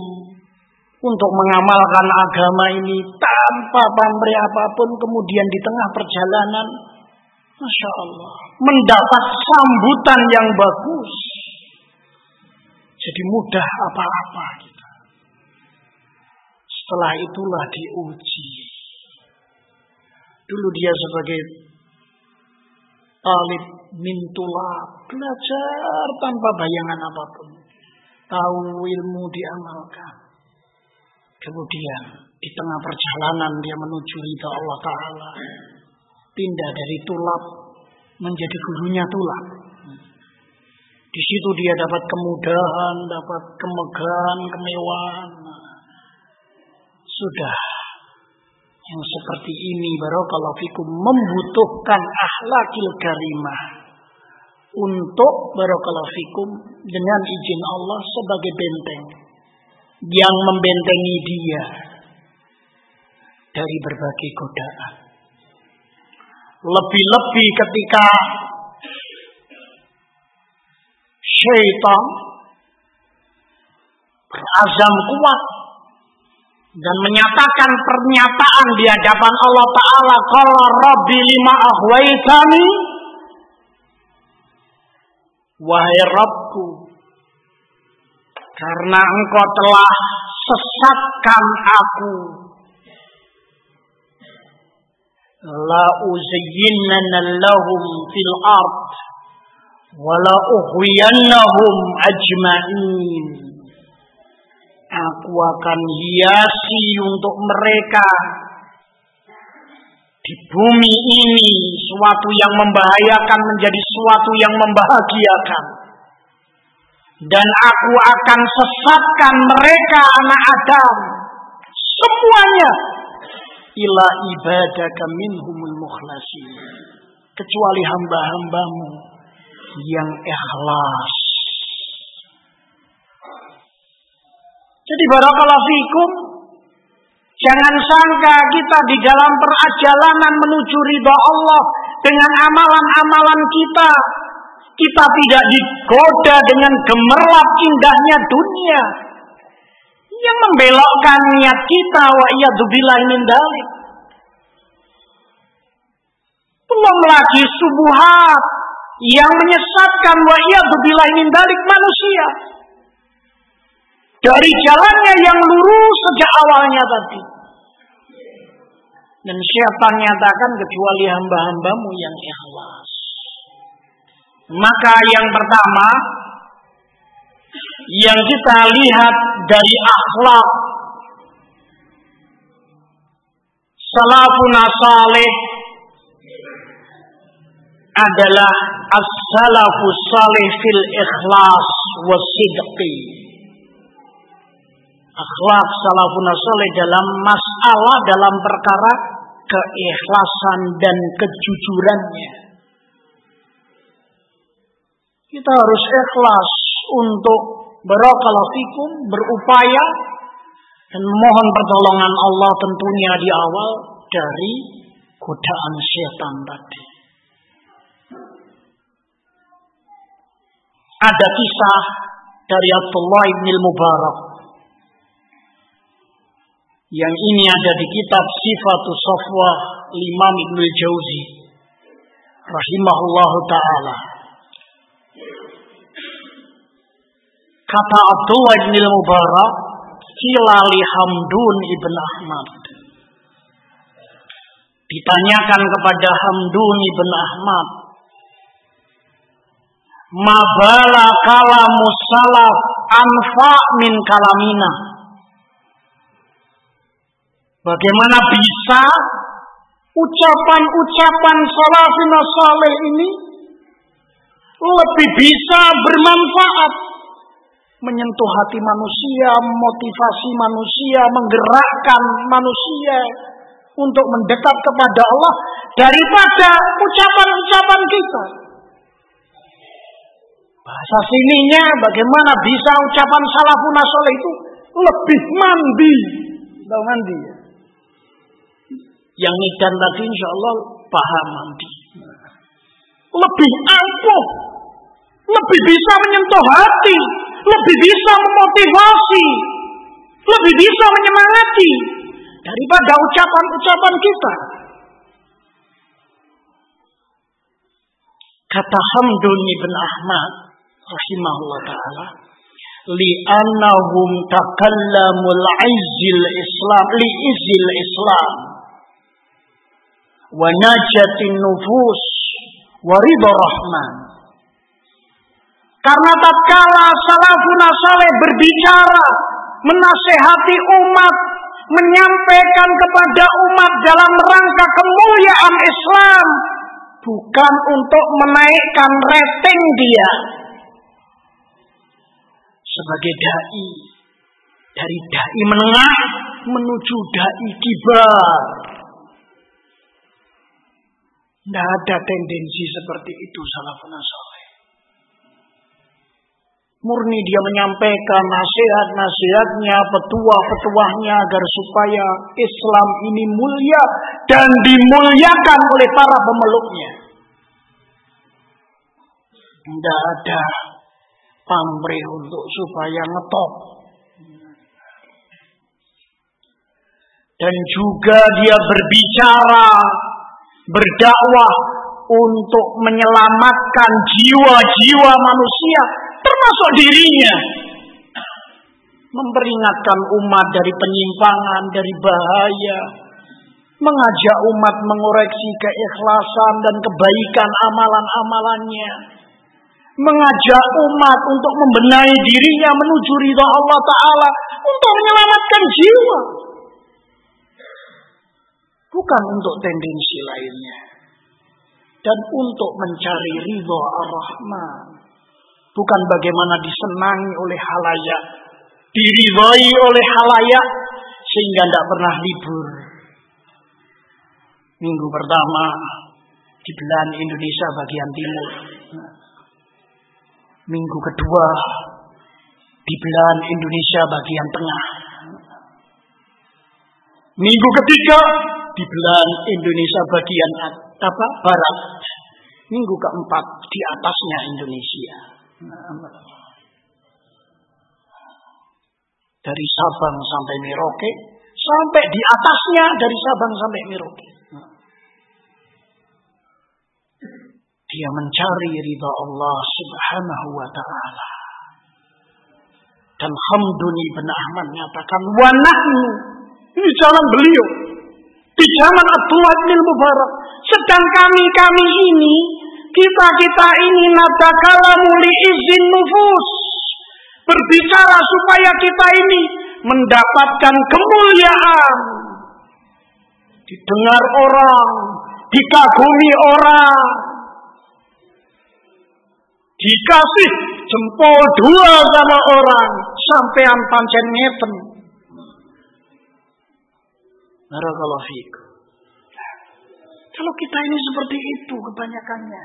untuk mengamalkan agama ini tanpa pamrih apa pun kemudian di tengah perjalanan Masya Allah mendapat sambutan yang bagus jadi mudah apa-apa kita setelah itulah diuji dulu dia sebagai talib mintula belajar tanpa bayangan apa pun tahu ilmu diamalkan Kemudian di tengah perjalanan dia menuju ridha Allah Ta'ala. Pindah dari tulap menjadi gurunya tulap. Di situ dia dapat kemudahan, dapat kemegahan, kemewahan. Sudah yang seperti ini barakallahu fikum membutuhkan akhlakil karimah untuk barakallahu fikum dengan izin Allah sebagai benteng yang membentengi dia dari berbagai godaan. Lebih-lebih ketika syaitan berazam kuat dan menyatakan pernyataan di hadapan Allah Ta'ala kalau Rabbi lima ahwaitani wahai Rabbku karena engkau telah sesatkan aku. La uzayyinna lahum fil ard wa la ajma'in. Aku akan hiasi untuk mereka. Di bumi ini suatu yang membahayakan menjadi suatu yang membahagiakan. Dan aku akan sesatkan mereka anak Adam. Semuanya. Ila ibadaka minhumul mukhlasin. Kecuali hamba-hambamu yang ikhlas jadi barakallahu fikum jangan sangka kita di dalam perjalanan menuju ridha Allah dengan amalan-amalan kita kita tidak digoda dengan gemerlap indahnya dunia yang membelokkan niat kita wa iyadzubillah min dalik. Belum lagi subuhat yang menyesatkan wa iyadzubillah min dalik manusia. Dari jalannya yang lurus sejak awalnya tadi. Dan siapa nyatakan kecuali hamba-hambamu yang ikhlas. Maka yang pertama yang kita lihat dari akhlak salafun salih adalah as-salafus salih fil ikhlas wasidqi. Akhlak salafun salih dalam masalah dalam perkara keikhlasan dan kejujurannya. Kita harus ikhlas untuk barakallahu fikum, berupaya dan mohon pertolongan Allah tentunya di awal dari godaan setan tadi. Ada kisah dari Abdullah bin Mubarak yang ini ada di kitab Sifatul Safwa Imam Ibnu Jauzi rahimahullahu taala. Kata Abdullah bin Mubarak, kilali Hamdun ibn Ahmad. Ditanyakan kepada Hamdun ibn Ahmad, Mabala kalamu salaf anfa min kalamina. Bagaimana bisa ucapan-ucapan salafin saleh ini lebih bisa bermanfaat menyentuh hati manusia, motivasi manusia, menggerakkan manusia untuk mendekat kepada Allah daripada ucapan-ucapan kita. Bahasa sininya bagaimana bisa ucapan salafun soleh itu lebih mandi. Tahu mandi ya? Yang nidan tadi insya Allah paham mandi. Lebih ampuh. Lebih bisa menyentuh hati. Lebih bisa memotivasi. Lebih bisa menyemangati. Daripada ucapan-ucapan kita. Kata Hamdun ibn Ahmad rahimahullah taala li'annahum takallamul izzil islam li izzil islam wa najatin nufus wa ridha rahman karena tatkala salafun saleh berbicara menasehati umat menyampaikan kepada umat dalam rangka kemuliaan Islam bukan untuk menaikkan rating dia sebagai dai dari dai menengah menuju dai kibar. Tidak ada tendensi seperti itu salafun saleh. Murni dia menyampaikan nasihat-nasihatnya, petuah-petuahnya agar supaya Islam ini mulia dan dimuliakan oleh para pemeluknya. Tidak ada pamrih untuk supaya ngetop. Dan juga dia berbicara, berdakwah untuk menyelamatkan jiwa-jiwa manusia, termasuk dirinya. Memperingatkan umat dari penyimpangan, dari bahaya, mengajak umat mengoreksi keikhlasan dan kebaikan amalan-amalannya mengajak umat untuk membenahi dirinya menuju ridha Allah Ta'ala untuk menyelamatkan jiwa. Bukan untuk tendensi lainnya. Dan untuk mencari ridha Ar-Rahman. Bukan bagaimana disenangi oleh halayak. Diridhai oleh halayak. Sehingga tidak pernah libur. Minggu pertama di belahan Indonesia bagian timur minggu kedua di belahan Indonesia bagian tengah. Minggu ketiga di belahan Indonesia bagian apa barat. Minggu keempat di atasnya Indonesia. Dari Sabang sampai Merauke, sampai di atasnya dari Sabang sampai Merauke. Dia mencari ridha Allah subhanahu wa ta'ala. Dan Hamdun ibn Ahmad menyatakan, wa nahnu. Ini jalan beliau. Di zaman Abdullah bin Mubarak. Sedang kami-kami ini, kita-kita ini nadakalamu li izin nufus. Berbicara supaya kita ini mendapatkan kemuliaan. Didengar orang, dikagumi orang, dikasih jempol dua sama orang sampean pancen ngeten. Barakallahu. Kalau kita ini seperti itu kebanyakannya.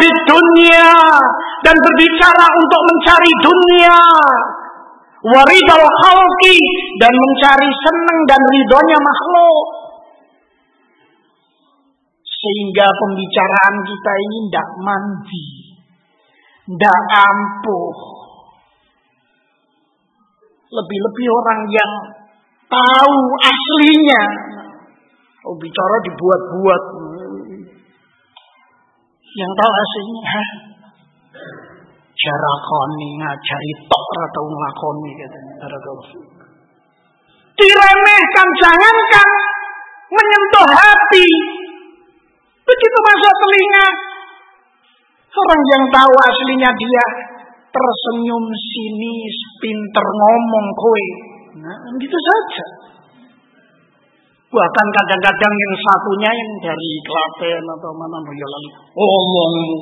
di dunia dan berbicara untuk mencari dunia. Waridal khalqi dan mencari senang dan ridhonya makhluk. Sehingga pembicaraan kita ini tidak mandi. Tidak ampuh. Lebih-lebih orang yang tahu aslinya. Oh bicara dibuat-buat. Yang tahu aslinya. Hah? Jarakoni ngajari tok atau ngelakoni katanya. Diremehkan jangankan menyentuh hati Begitu masuk telinga, orang yang tahu aslinya dia tersenyum sinis, pinter ngomong kue. Nah, gitu saja. Bahkan kadang-kadang yang satunya yang dari Klaten atau mana Boyolali omongmu.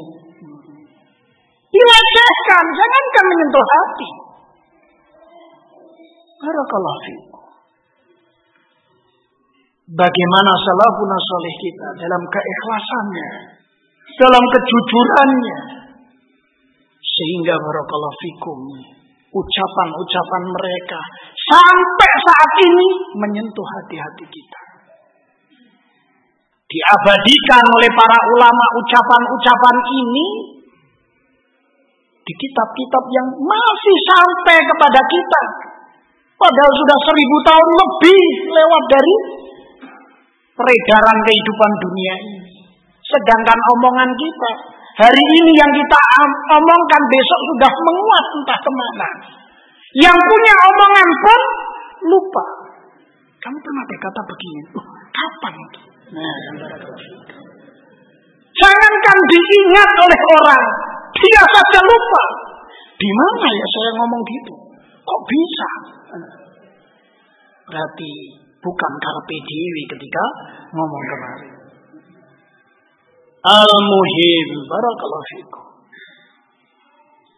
Dilecehkan, jangankan menyentuh hati. Barakallahu fikum. Bagaimana salafun soleh kita dalam keikhlasannya, dalam kejujurannya, sehingga barakallahu fikum ucapan-ucapan mereka sampai saat ini menyentuh hati-hati kita. Diabadikan oleh para ulama ucapan-ucapan ini di kitab-kitab yang masih sampai kepada kita. Padahal sudah seribu tahun lebih lewat dari peredaran kehidupan dunia ini. Sedangkan omongan kita hari ini yang kita omongkan besok sudah menguat entah ke mana. Yang punya omongan pun lupa. Kamu pernah berkata begini, oh, kapan itu? Nah, Jangankan diingat oleh orang, dia saja lupa. Di mana ya saya ngomong gitu? Kok bisa? Berarti bukan karpe dewi ketika ngomong kemarin. Al-muhim barakallahu.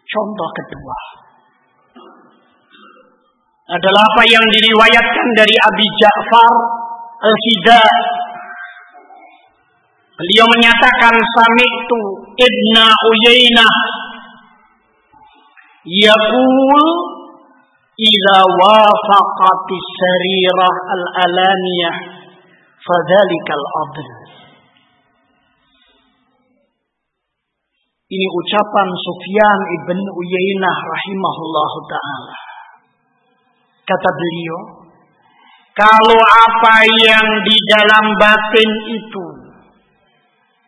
Contoh kedua adalah apa yang diriwayatkan dari Abi Ja'far Al-Fida. Beliau menyatakan sami'tu Ibna Uyainah yaqul idza wafaqatis sarirah al-alaniyah fadzalikal adl. Ini ucapan Sufyan ibn Uyainah rahimahullahu taala. Kata beliau, kalau apa yang di dalam batin itu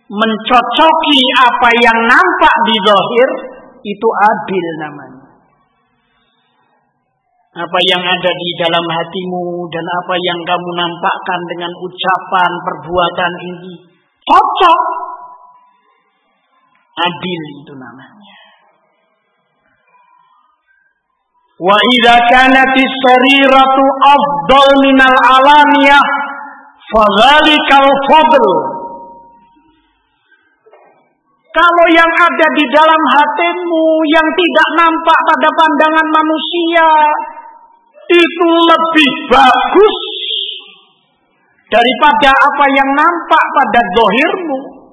mencocoki apa yang nampak di zahir, itu adil namanya. Apa yang ada di dalam hatimu dan apa yang kamu nampakkan dengan ucapan, perbuatan ini cocok. Adil itu namanya. Wa idza kanat as-sariratu afdal min al-alaniyah fadzalikal fadl. Kalau yang ada di dalam hatimu yang tidak nampak pada pandangan manusia itu lebih bagus daripada apa yang nampak pada dohirmu.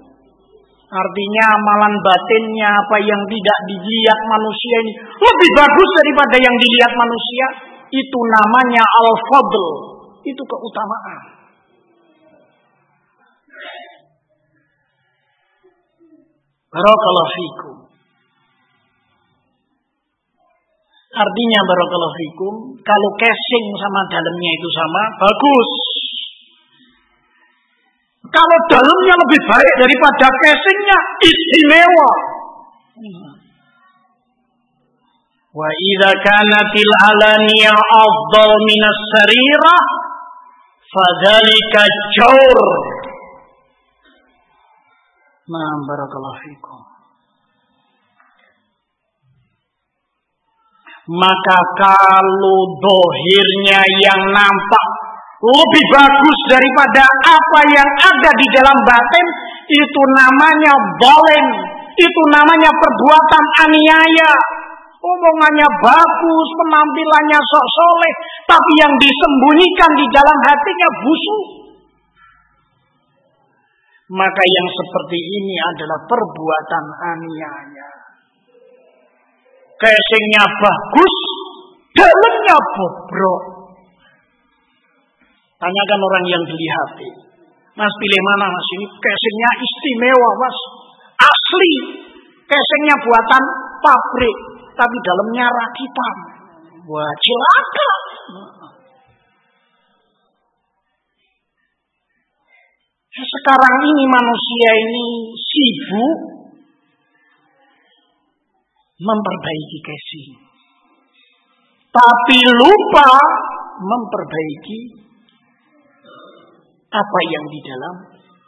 Artinya amalan batinnya apa yang tidak dilihat manusia ini lebih bagus daripada yang dilihat manusia. Itu namanya al-fadl. Itu keutamaan. Barakallahu fikum. Artinya barakallahu fikum, kalau casing sama dalamnya itu sama, bagus. Kalau dalamnya lebih baik daripada casingnya, istimewa. Wa idza kanatil alaniya afdal min as-sarirah fadzalika jawr. Nah, barakallahu fikum. Maka kalau dohirnya yang nampak lebih bagus daripada apa yang ada di dalam batin itu namanya bolen itu namanya perbuatan aniaya. Omongannya bagus penampilannya sok soleh tapi yang disembunyikan di dalam hatinya busuk. Maka yang seperti ini adalah perbuatan aniaya. Casingnya bagus dalamnya bobrok Tanyakan orang yang HP. Mas pilih mana mas? Ini casingnya istimewa mas. Asli. Casingnya buatan pabrik. Tapi dalamnya rakitan. Wah celaka. Sekarang ini manusia ini sibuk memperbaiki casing. Tapi lupa memperbaiki apa yang di dalam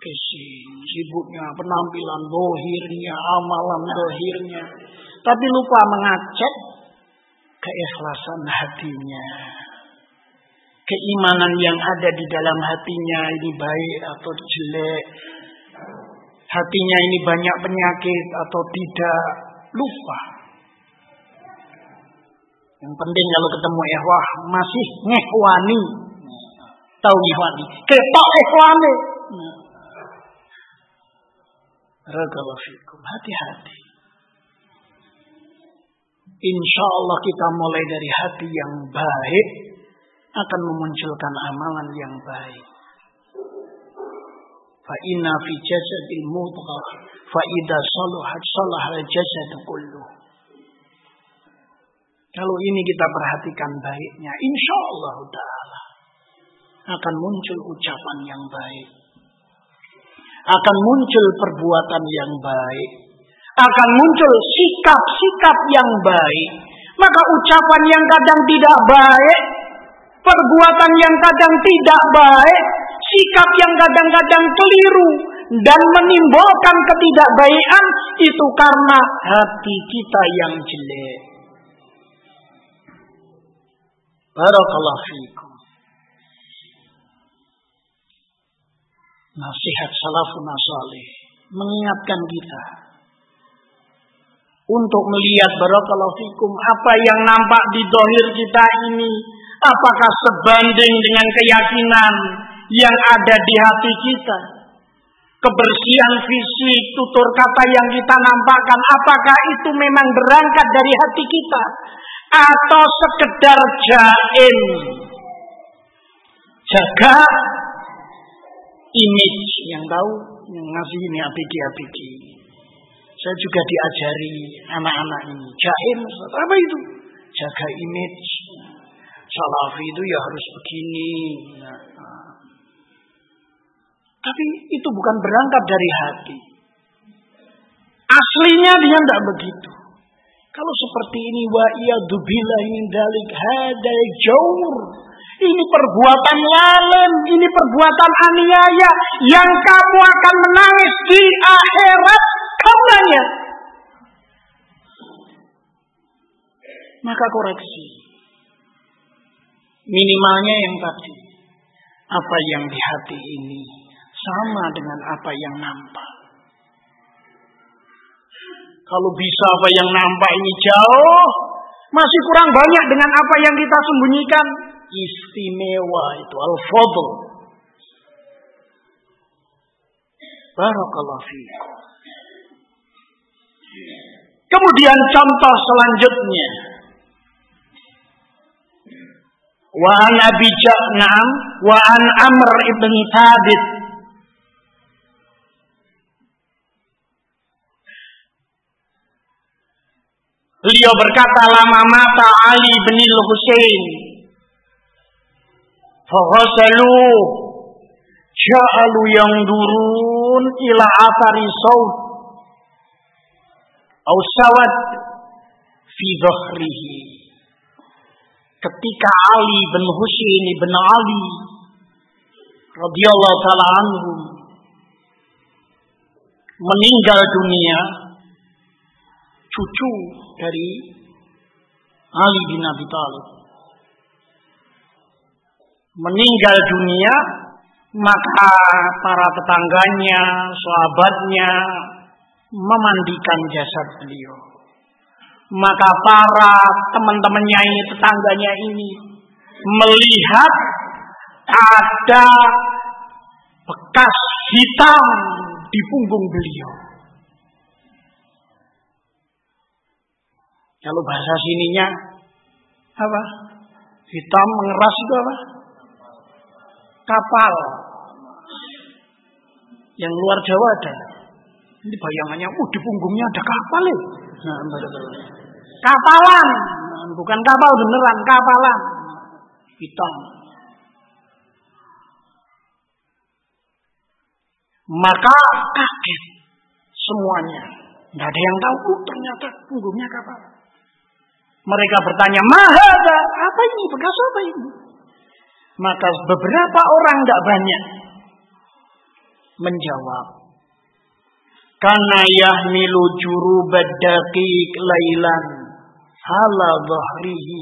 casing. Sibuknya penampilan dohirnya, amalan dohirnya. Tapi lupa mengacak keikhlasan hatinya. keimanan yang ada di dalam hatinya ini baik atau jelek. Hatinya ini banyak penyakit atau tidak. Lupa. Yang penting kalau ketemu ehwah masih ngehwani. Tahu ngehwani. Ketok ehwani. Barakallahu fikum. Hati-hati. Insya Allah kita mulai dari hati yang baik akan memunculkan amalan yang baik. Fa inna fi jasadil mudghah fa idza salahat salaha jasad kullu. Kalau ini kita perhatikan baiknya, insya Allah taala akan muncul ucapan yang baik. Akan muncul perbuatan yang baik. Akan muncul sikap-sikap yang baik. Maka ucapan yang kadang tidak baik perbuatan yang kadang tidak baik, sikap yang kadang-kadang keliru dan menimbulkan ketidakbaikan itu karena hati kita yang jelek. Barakallahu fiikum. Nasihat salafun salih. Mengingatkan kita untuk melihat barakallahu fikum apa yang nampak di dohir kita ini. Apakah sebanding dengan keyakinan yang ada di hati kita? Kebersihan fisik tutur kata yang kita nampakkan apakah itu memang berangkat dari hati kita? Atau sekedar jaim? Jaga image yang tahu yang ngasih ini apiki-apiki saya juga diajari anak-anak ini. Jaim, apa itu? Jaga image. Salafi itu ya harus begini. Nah. Tapi itu bukan berangkat dari hati. Aslinya dia tidak begitu. Kalau seperti ini wa iyadzubillah min dalik hada jawr. Ini perbuatan lalem, ini perbuatan aniaya yang kamu akan menangis di akhirat karenanya. Maka koreksi. Minimalnya yang tadi. Apa yang di hati ini sama dengan apa yang nampak. Kalau bisa apa yang nampak ini jauh, masih kurang banyak dengan apa yang kita sembunyikan. Istimewa itu al-fadl. Barakallahu fiikum. Kemudian contoh selanjutnya. Wa an Abi Ja'nam wa an Amr ibn Thabit Beliau berkata lama mata Ali bin Husain. Faghasalu ja'alu yang durun ila athari saut. Au sawat fi dhahrihi ketika Ali bin Husain bin Ali radhiyallahu taala anhu meninggal dunia cucu dari Ali bin Abi Thalib meninggal dunia maka para tetangganya, sahabatnya memandikan jasad beliau. Maka para teman-temannya ini, tetangganya ini melihat ada bekas hitam di punggung beliau. Kalau bahasa sininya apa? Hitam mengeras itu apa? Kapal. Yang luar Jawa ada. Ini bayangannya, uh di punggungnya ada kapal ya. Nah, kapalan, bukan kapal beneran, kapalan. Hitam. Maka kaget semuanya. Tidak ada yang tahu, uh, ternyata punggungnya kapal. Mereka bertanya, Mahada, apa ini? Bekas apa ini? Maka beberapa orang tidak banyak menjawab karena yahmilu jurubad daqiq lailan ala dhahrihi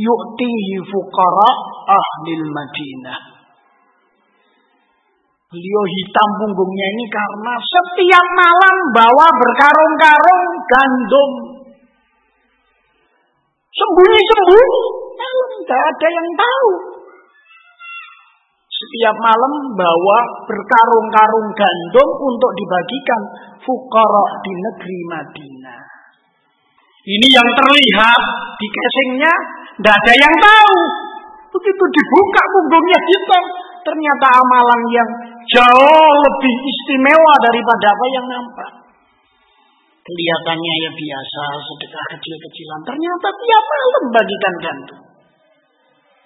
yu'tihi fuqara ahlil Madinah. Beliau hitam punggungnya ini karena setiap malam bawa berkarung-karung gandum. Sembunyi-sembunyi. Tidak ada yang tahu. Setiap malam bawa berkarung-karung gandum untuk dibagikan fukara di negeri Madinah. Ini yang terlihat di casingnya, tidak ada yang tahu. Begitu dibuka punggungnya hitam, ternyata amalan yang jauh lebih istimewa daripada apa yang nampak. Kelihatannya ya biasa, sedekah kecil-kecilan. Ternyata tiap malam bagikan gandum.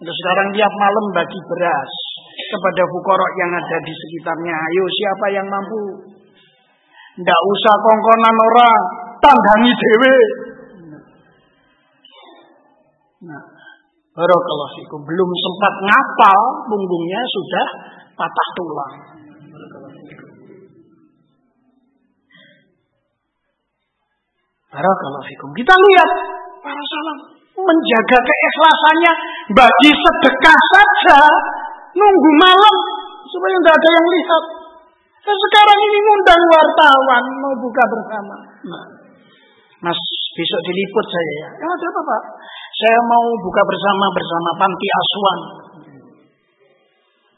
Untuk sekarang tiap malam bagi beras kepada fukorok yang ada di sekitarnya. Ayo siapa yang mampu? Tidak usah kongkonan orang, tanggangi dewe. Nah, Barakallahu fikum. Belum sempat ngapal, punggungnya sudah patah tulang. Barakallahu fikum. Kita lihat para salam menjaga keikhlasannya bagi sedekah saja nunggu malam supaya tidak ada yang lihat. Nah, sekarang ini ngundang wartawan mau buka bersama. Nah, Mas besok diliput saya ya. Ya ada apa Pak? Saya mau buka bersama bersama panti asuhan.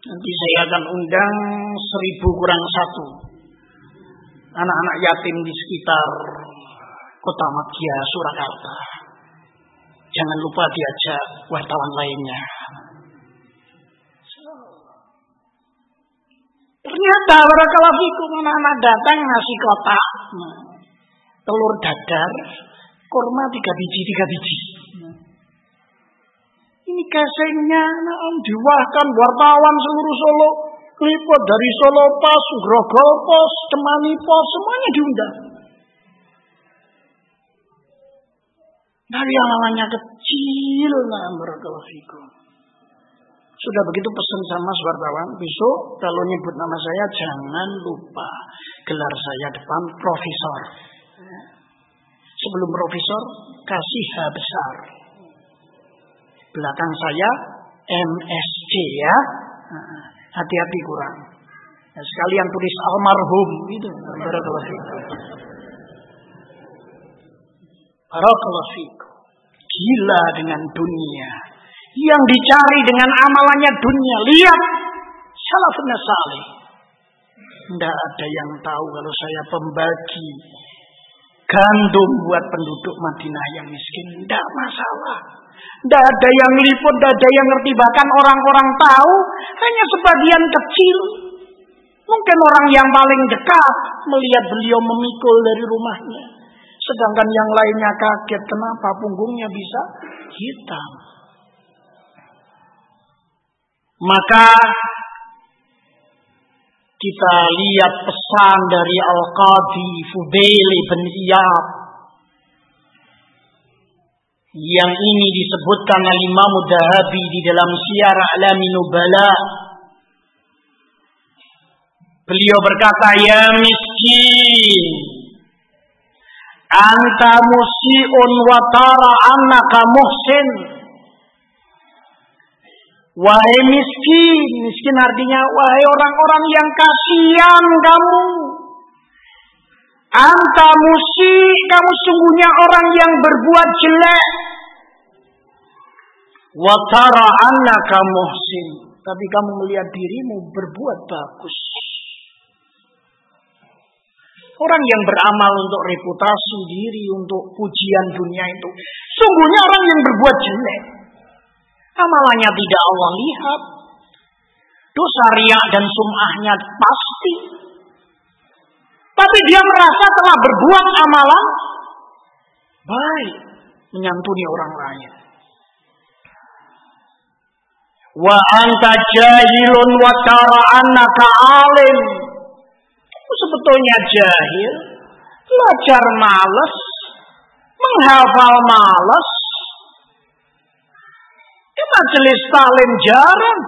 Nanti saya akan undang seribu kurang satu. Anak-anak yatim di sekitar kota Madia, Surakarta. Jangan lupa diajak wartawan lainnya. Ternyata barakallahu fikum anak-anak datang ngasih kotak. telur dadar, kurma tiga biji, tiga biji. Ini casingnya nah, diwahkan wartawan seluruh Solo. Liput dari Solo Pos, Grogol Pos, Temani Pos, semuanya diundang. Dari yang namanya kecil, nah barakallahu Sudah begitu pesan sama wartawan, besok kalau nyebut nama saya jangan lupa gelar saya depan profesor. Sebelum profesor, kasih H besar. Belakang saya MSC ya. Hati-hati kurang. Ya, sekalian tulis almarhum itu. Barakallahu Barakallahu Gila dengan dunia. Yang dicari dengan amalannya dunia. Lihat. Salafun salih. Tidak ada yang tahu kalau saya pembagi gandum buat penduduk Madinah yang miskin. Tidak masalah. Tidak ada yang liput, tidak ada yang ngerti. Bahkan orang-orang tahu hanya sebagian kecil. Mungkin orang yang paling dekat melihat beliau memikul dari rumahnya. Sedangkan yang lainnya kaget kenapa punggungnya bisa hitam. Maka kita lihat pesan dari Al-Qadhi Fudail bin Iyad yang ini disebutkan oleh Imam Dahabi di dalam Syiar Alamin Nubala. Beliau berkata, "Ya miskin, anta musiun wa tara annaka muhsin." Wahai miskin, miskin artinya wahai orang-orang yang kasihan kamu. Anta musi, kamu sungguhnya orang yang berbuat jelek. Watara annaka muhsin. Tapi kamu melihat dirimu berbuat bagus. Orang yang beramal untuk reputasi diri, untuk pujian dunia itu. Sungguhnya orang yang berbuat jelek. Amalannya tidak Allah lihat. Dosa riak dan sum'ahnya pasti. Tapi dia merasa telah berbuat amalan baik. Menyantuni orang lain. Wa anta jahilun wa tara annaka alim. Sebetulnya jahil. Belajar males. Menghafal males di majelis talim jarang.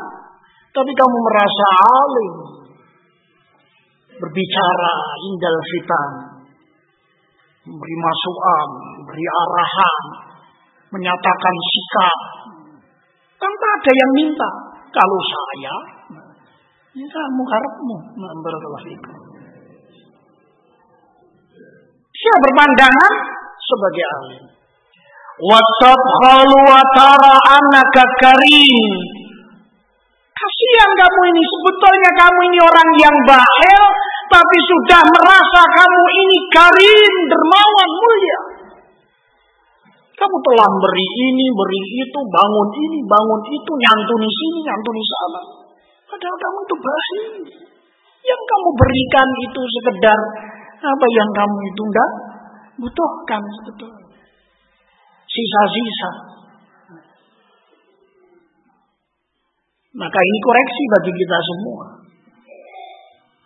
Tapi kamu merasa alim. Berbicara indal fitan. Memberi masukan, memberi arahan. Menyatakan sikap. Tanpa ada yang minta. Kalau saya, ya kamu harapmu. Dia berpandangan sebagai alim. Watabkhalu wa tara annaka karim. Kasihan kamu ini, sebetulnya kamu ini orang yang bakhil, tapi sudah merasa kamu ini karim, dermawan, mulia. Kamu telah beri ini, beri itu, bangun ini, bangun itu, nyantuni sini, nyantuni sana. Padahal kamu itu bakhil. Yang kamu berikan itu sekedar apa yang kamu itu enggak butuhkan sebetulnya. Sisa-sisa. Maka ini koreksi bagi kita semua.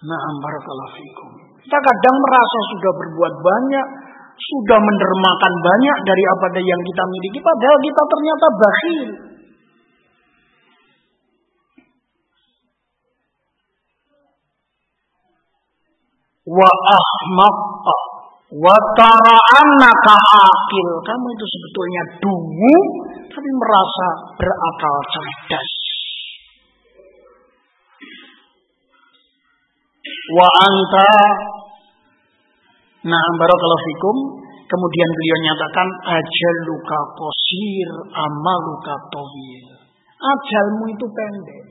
Nah, barakallahu fikum. Kita kadang merasa sudah berbuat banyak, sudah mendermakan banyak dari apa yang kita miliki, padahal kita ternyata bakhil. Wa ahmaqa wa tara annaka akil. Kamu itu sebetulnya dungu tapi merasa berakal cerdas. Wa anta Nah, barakallahu fikum. Kemudian beliau nyatakan ajaluka qasir amaluka tawil. Ajalmu itu pendek.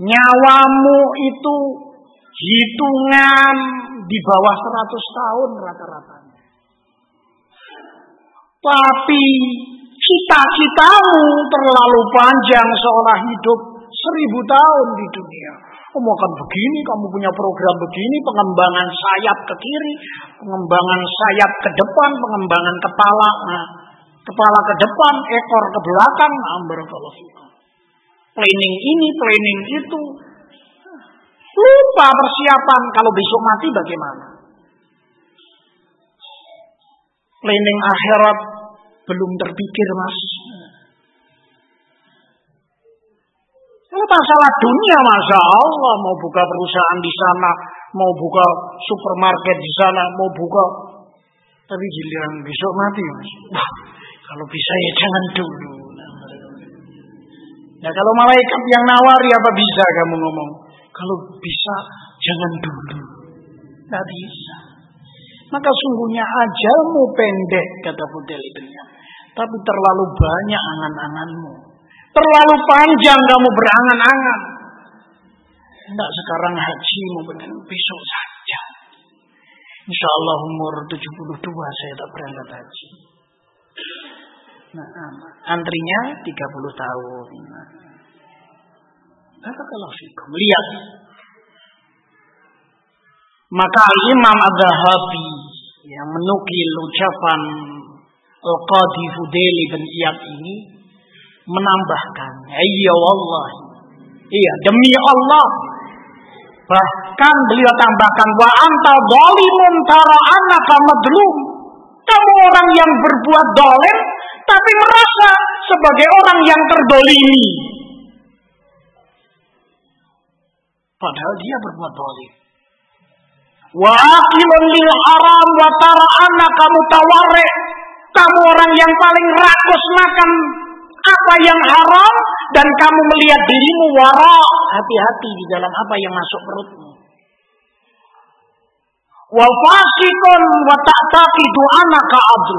Nyawamu itu hitungan di bawah 100 tahun rata-ratanya. Tapi cita-citamu terlalu panjang seolah hidup seribu tahun di dunia. Kamu akan begini, kamu punya program begini, pengembangan sayap ke kiri, pengembangan sayap ke depan, pengembangan kepala, nah, kepala ke depan, ekor ke belakang, nah, Planning ini, planning itu. Lupa persiapan kalau besok mati bagaimana. Planning akhirat belum terpikir mas. Kalau masalah dunia, masya Allah mau buka perusahaan di sana, mau buka supermarket di sana, mau buka, tapi giliran besok mati mas. Wah, kalau bisa ya jangan dulu. Nah kalau malaikat yang nawari apa bisa kamu ngomong? Kalau bisa jangan dulu. Tidak bisa. Maka sungguhnya ajalmu pendek kata Fudel Ibn Tapi terlalu banyak angan-anganmu. Terlalu panjang kamu berangan-angan. Tidak sekarang haji mau benar besok saja. Insya Allah umur 72 saya tak berangkat haji. Nah, antrinya 30 tahun. Nah, kalau fikum. Lihat. Maka Imam Ad-Dahabi yang menukil ucapan Al-Qadi Fudeli bin Iyad ini menambahkan, iya Allah. Iya, demi Allah. Bahkan beliau tambahkan wa anta zalimun tara annaka madlum. Kamu orang yang berbuat dolim tapi merasa sebagai orang yang terdolimi. Padahal dia berbuat dolim. Wa akilun lil haram wa tara annaka mutawarri. Kamu orang yang paling rakus makan apa yang haram dan kamu melihat dirimu wara hati-hati di dalam apa yang masuk perutmu wa fasikun wa ta'taqidu anaka adl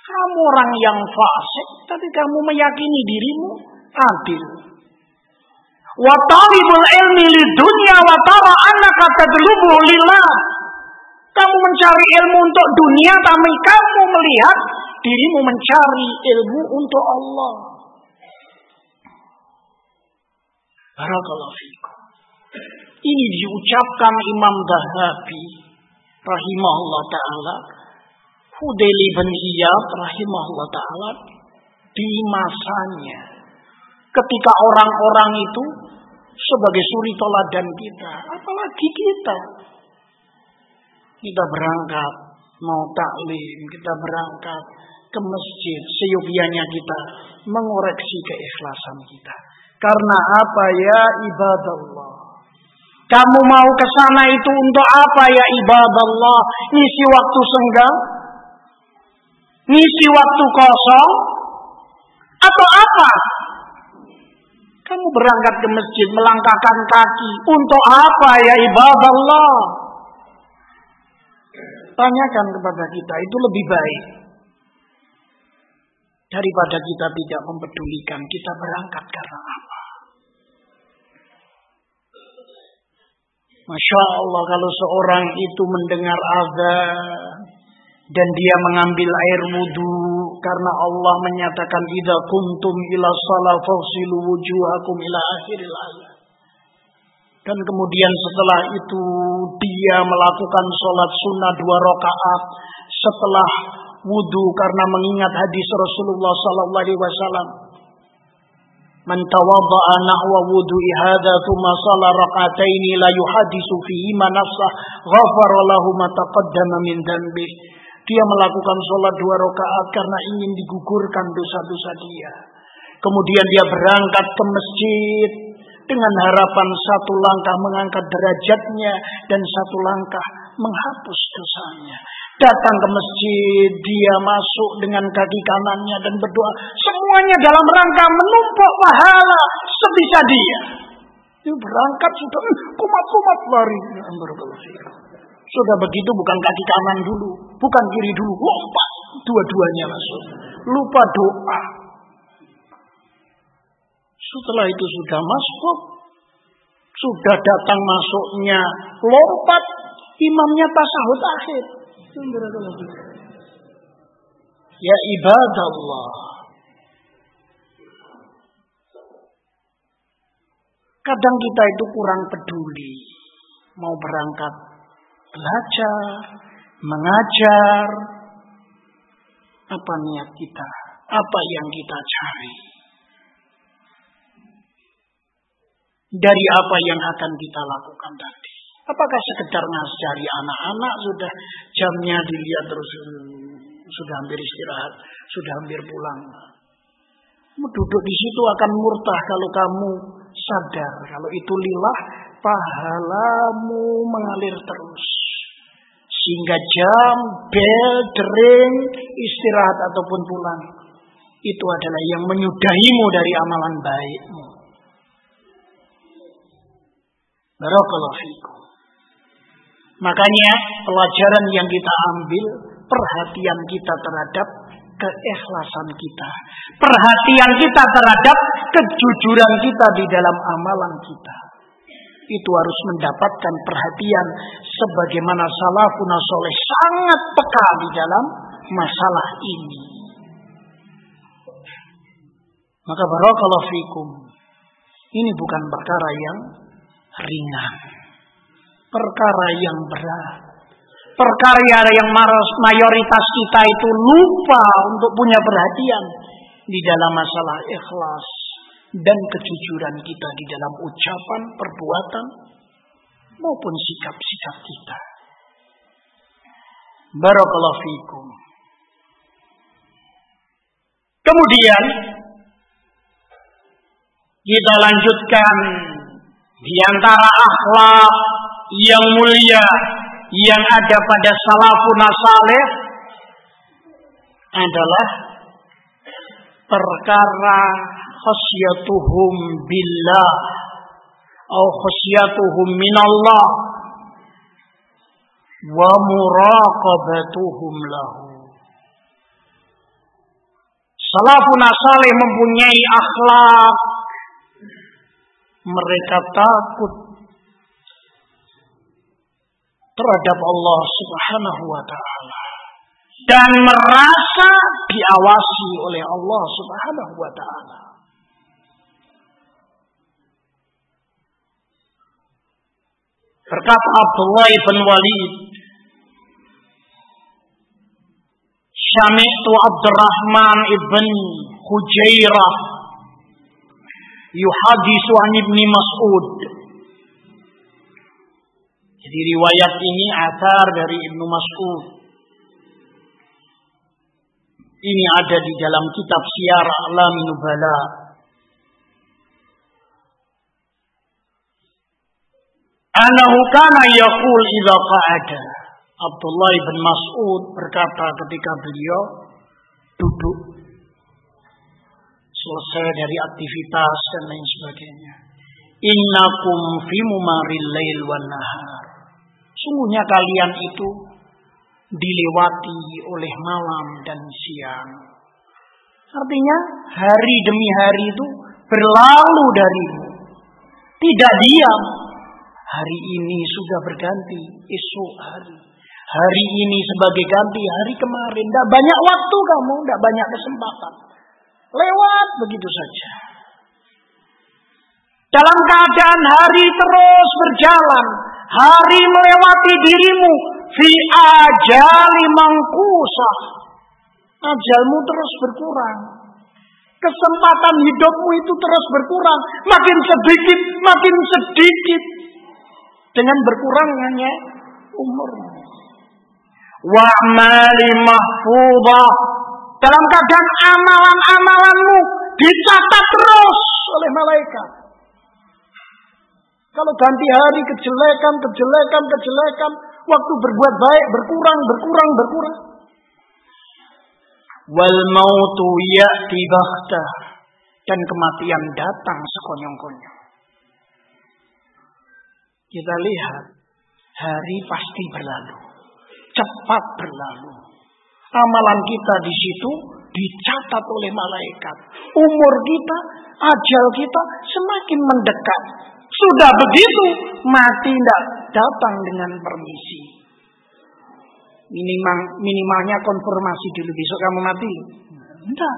kamu orang yang fasik tapi kamu meyakini dirimu adil wa talibul ilmi li dunya wa tara annaka tadlubu lillah kamu mencari ilmu untuk dunia tapi kamu melihat dirimu mencari ilmu untuk Allah. Barakallahu fikum. Ini diucapkan Imam Dahabi rahimahullah taala, Hudeli bin Iyad rahimahullah taala di masanya ketika orang-orang itu sebagai suri toladan kita, apalagi kita. Kita berangkat mau taklim, kita berangkat ke masjid, seyogianya kita mengoreksi keikhlasan kita. Karena apa ya ibadallah? Kamu mau ke sana itu untuk apa ya ibadallah? Ngisi waktu senggang? Ngisi waktu kosong? Atau apa? Kamu berangkat ke masjid melangkahkan kaki. Untuk apa ya ibadah Allah? Tanyakan kepada kita, itu lebih baik. Daripada kita tidak mempedulikan, kita berangkat karena apa? Masya Allah kalau seorang itu mendengar azan dan dia mengambil air wudhu karena Allah menyatakan idza kuntum ila shalah fasilu wujuhakum ila akhiril ayat. Dan kemudian setelah itu dia melakukan sholat sunnah dua rakaat setelah wudhu karena mengingat hadis Rasulullah Sallallahu Alaihi Wasallam. Man tawadda'a nahwa wudu'i hadha thumma shala rak'ataini la yuhadisu fihi ma nafsah ghafara lahu ma taqaddama min dhanbih. Dia melakukan sholat dua rakaat karena ingin digugurkan dosa-dosa dia. Kemudian dia berangkat ke masjid dengan harapan satu langkah mengangkat derajatnya dan satu langkah menghapus dosanya. Datang ke masjid, dia masuk dengan kaki kanannya dan berdoa. Semuanya dalam rangka menumpuk pahala sebisa dia. Dia berangkat sudah kumat-kumat lari. Sudah begitu bukan kaki kanan dulu, bukan kiri dulu, lompat dua-duanya masuk. Lupa doa. Setelah itu sudah masuk, sudah datang masuknya, lompat imamnya tasahud akhir. Ya ibadah Allah. Kadang kita itu kurang peduli. Mau berangkat belajar, mengajar. Apa niat kita? Apa yang kita cari? Dari apa yang akan kita lakukan tadi? Apakah sekedar ngajari anak-anak sudah jamnya dilihat terus hmm, sudah hampir istirahat, sudah hampir pulang. Duduk di situ akan murtah kalau kamu sadar kalau itu lillah pahalamu mengalir terus. Sehingga jam, bel, dering, istirahat ataupun pulang. Itu adalah yang menyudahimu dari amalan baikmu. Barakallahu fikum. Makanya pelajaran yang kita ambil, perhatian kita terhadap keikhlasan kita. Perhatian kita terhadap kejujuran kita di dalam amalan kita. Itu harus mendapatkan perhatian sebagaimana salafun soleh sangat peka di dalam masalah ini. Maka barakallahu fikum. Ini bukan perkara yang ringan perkara yang berat. Perkara yang mayoritas kita itu lupa untuk punya perhatian di dalam masalah ikhlas dan kejujuran kita di dalam ucapan, perbuatan maupun sikap-sikap kita. Barakallahu fikum. Kemudian kita lanjutkan di antara akhlak yang mulia yang ada pada salafun saleh adalah perkara khasyatuhum billah atau khasyatuhum minallah wa muraqabatuhum lahu Salafun saleh mempunyai akhlak mereka takut terhadap Allah Subhanahu wa taala dan merasa diawasi oleh Allah Subhanahu wa taala. Berkata Abdullah bin Walid, Syami'tu Abdurrahman ibn Hujairah yuhadisu an ibni Mas'ud jadi riwayat ini asar dari Ibnu Mas'ud. Ini ada di dalam kitab Syiar Alam Nubala. Anahu kana yaqul idza qa'ada. Abdullah bin Mas'ud berkata ketika beliau duduk. selesai dari aktivitas dan lain sebagainya. Innakum fi mumaril lail wan nahar. Sungguhnya kalian itu dilewati oleh malam dan siang. Artinya hari demi hari itu berlalu darimu. Tidak diam. Hari ini sudah berganti, esok hari. Hari ini sebagai ganti hari kemarin. Tidak banyak waktu kamu, tidak banyak kesempatan. Lewat begitu saja. Dalam keadaan hari terus berjalan. Hari melewati dirimu. Fi ajali mangkusah. Ajalmu terus berkurang. Kesempatan hidupmu itu terus berkurang. Makin sedikit, makin sedikit. Dengan berkurangnya umurmu. Wa'mali mahfudah. Dalam keadaan amalan-amalanmu dicatat terus oleh malaikat. Kalau ganti hari kejelekan, kejelekan, kejelekan, waktu berbuat baik berkurang, berkurang, berkurang. Wal mautu ya'ti dan kematian datang sekonyong-konyong. Kita lihat hari pasti berlalu, cepat berlalu. Amalan kita di situ dicatat oleh malaikat. Umur kita, ajal kita semakin mendekat. Sudah begitu, mati tidak datang dengan permisi. Minimal, minimalnya konfirmasi dulu besok kamu mati. Tidak,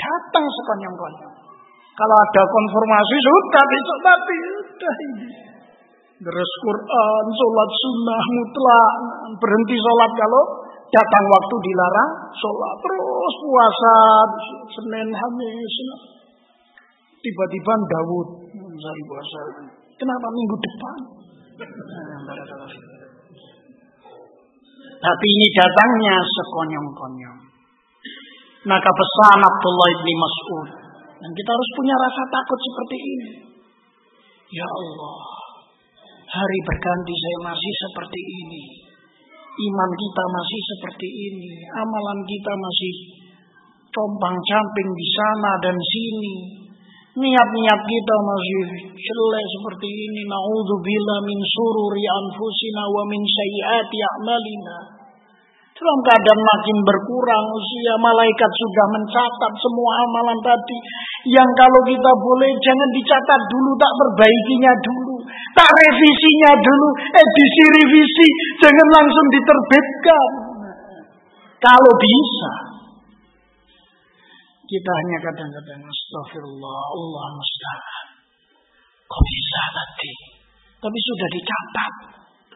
datang sekonyong-konyong. Kalau ada konfirmasi sudah besok mati, sudah ini. Terus Quran, sholat sunnah mutlak, berhenti sholat kalau datang waktu dilarang, sholat terus puasa, Senin, Hamis, tiba-tiba Dawud puasa. Kenapa minggu depan? Tapi ini datangnya sekonyong-konyong. Maka pesan Abdullah bin Mas'ud. Dan kita harus punya rasa takut seperti ini. Ya Allah. Hari berganti saya masih seperti ini. Iman kita masih seperti ini. Amalan kita masih compang camping di sana dan sini. Niat-niat kita masih jelek seperti ini. Naudzubillah min sururi anfusina wa min sayyiati a'malina. Dalam keadaan makin berkurang usia malaikat sudah mencatat semua amalan tadi. Yang kalau kita boleh jangan dicatat dulu tak perbaikinya dulu tak revisinya dulu edisi revisi jangan langsung diterbitkan kalau bisa kita hanya kadang-kadang astagfirullah, Allah musta'an. Kok bisa nanti? Tapi sudah dicatat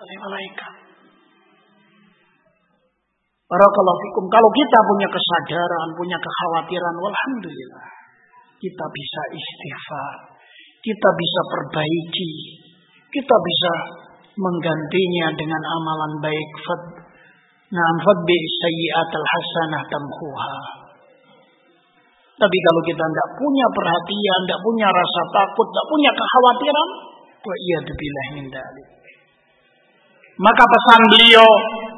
oleh malaikat. Barakallahu fikum. Kalau kita punya kesadaran, punya kekhawatiran, walhamdulillah. Kita bisa istighfar. Kita bisa perbaiki. Kita bisa menggantinya dengan amalan baik. Nah, fadbi sayyi'at al-hasanah tamhuha. Tapi kalau kita tidak punya perhatian, tidak punya rasa takut, tidak punya kekhawatiran, wa iya min dalik. Maka pesan beliau,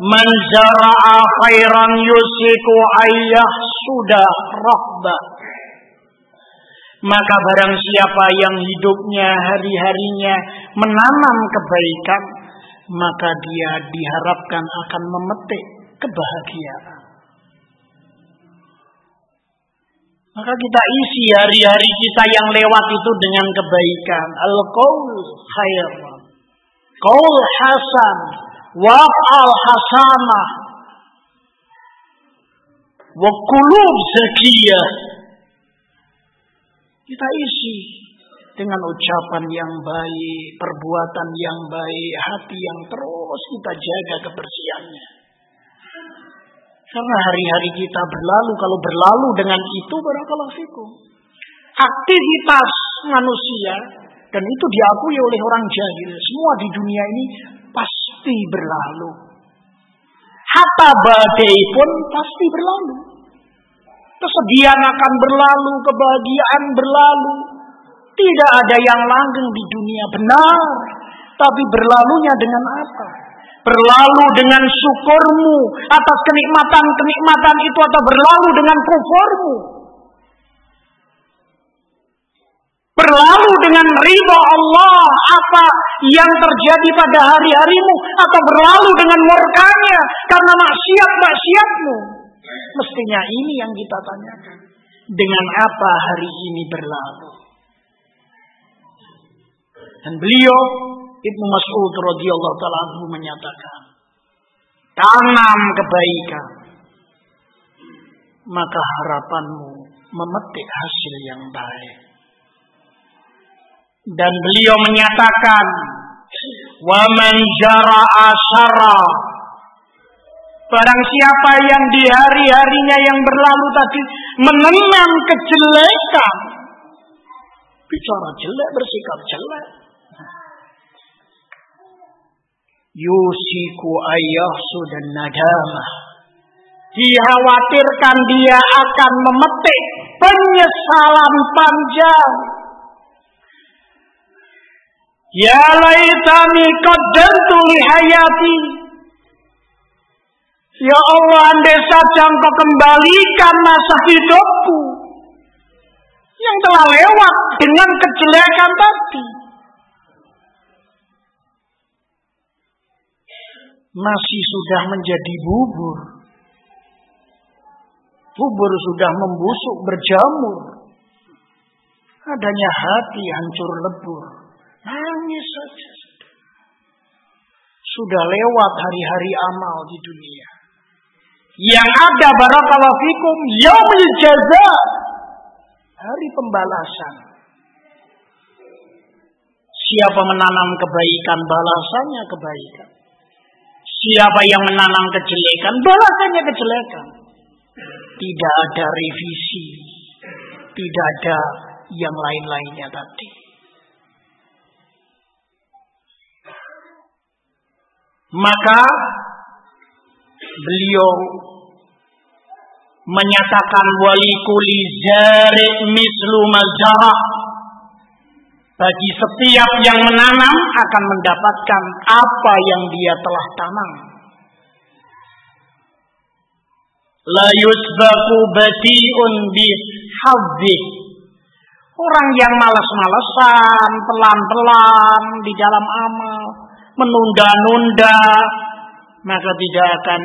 "Manzara'a khairan yusiku ayyah sudah rahba." Maka barang siapa yang hidupnya hari-harinya menanam kebaikan, maka dia diharapkan akan memetik kebahagiaan. Maka kita isi hari-hari kita yang lewat itu dengan kebaikan. Al-qaul khair. Qaul hasan. Waf'al hasanah. Wa kulub zakiyah. Kita isi dengan ucapan yang baik, perbuatan yang baik, hati yang terus kita jaga kebersihannya. Karena hari-hari kita berlalu, kalau berlalu dengan itu barakallahu fikum. Aktivitas manusia dan itu diakui oleh orang jahil. Semua di dunia ini pasti berlalu. Hatta badai pun pasti berlalu. Kesedihan akan berlalu, kebahagiaan berlalu. Tidak ada yang langgeng di dunia benar. Tapi berlalunya dengan apa? Berlalu dengan syukurmu atas kenikmatan-kenikmatan itu atau berlalu dengan kufurmu. Berlalu dengan ridho Allah apa yang terjadi pada hari-harimu atau berlalu dengan murkanya karena maksiat-maksiatmu. Mestinya ini yang kita tanyakan. Dengan apa hari ini berlalu? Dan beliau Ibnu Mas'ud radhiyallahu taala menyatakan, tanam kebaikan, maka harapanmu memetik hasil yang baik. Dan beliau menyatakan, "Wa man jara'a syara" Barang siapa yang di hari-harinya yang berlalu tadi menenang kejelekan, bicara jelek, bersikap jelek, yusiku ayah sudah nadamah. Dikhawatirkan dia akan memetik penyesalan panjang. Ya laitani qaddamtu li hayati. Ya Allah, andai saja engkau kembalikan masa hidupku yang telah lewat dengan kejelekan tadi. masih sudah menjadi bubur. Bubur sudah membusuk berjamur. Adanya hati hancur lebur. Nangis saja. Sudah lewat hari-hari amal di dunia. Yang ada barakallahu fikum yaumul jaza. Hari pembalasan. Siapa menanam kebaikan balasannya kebaikan. Siapa yang menanam kejelekan, balasannya kejelekan. Tidak ada revisi. Tidak ada yang lain-lainnya tadi. Maka beliau menyatakan wali kuli zari mislu mazara bagi setiap yang menanam akan mendapatkan apa yang dia telah tanam. La yusbaku bati'un bi Orang yang malas-malesan, pelan-pelan di dalam amal, menunda-nunda, maka tidak akan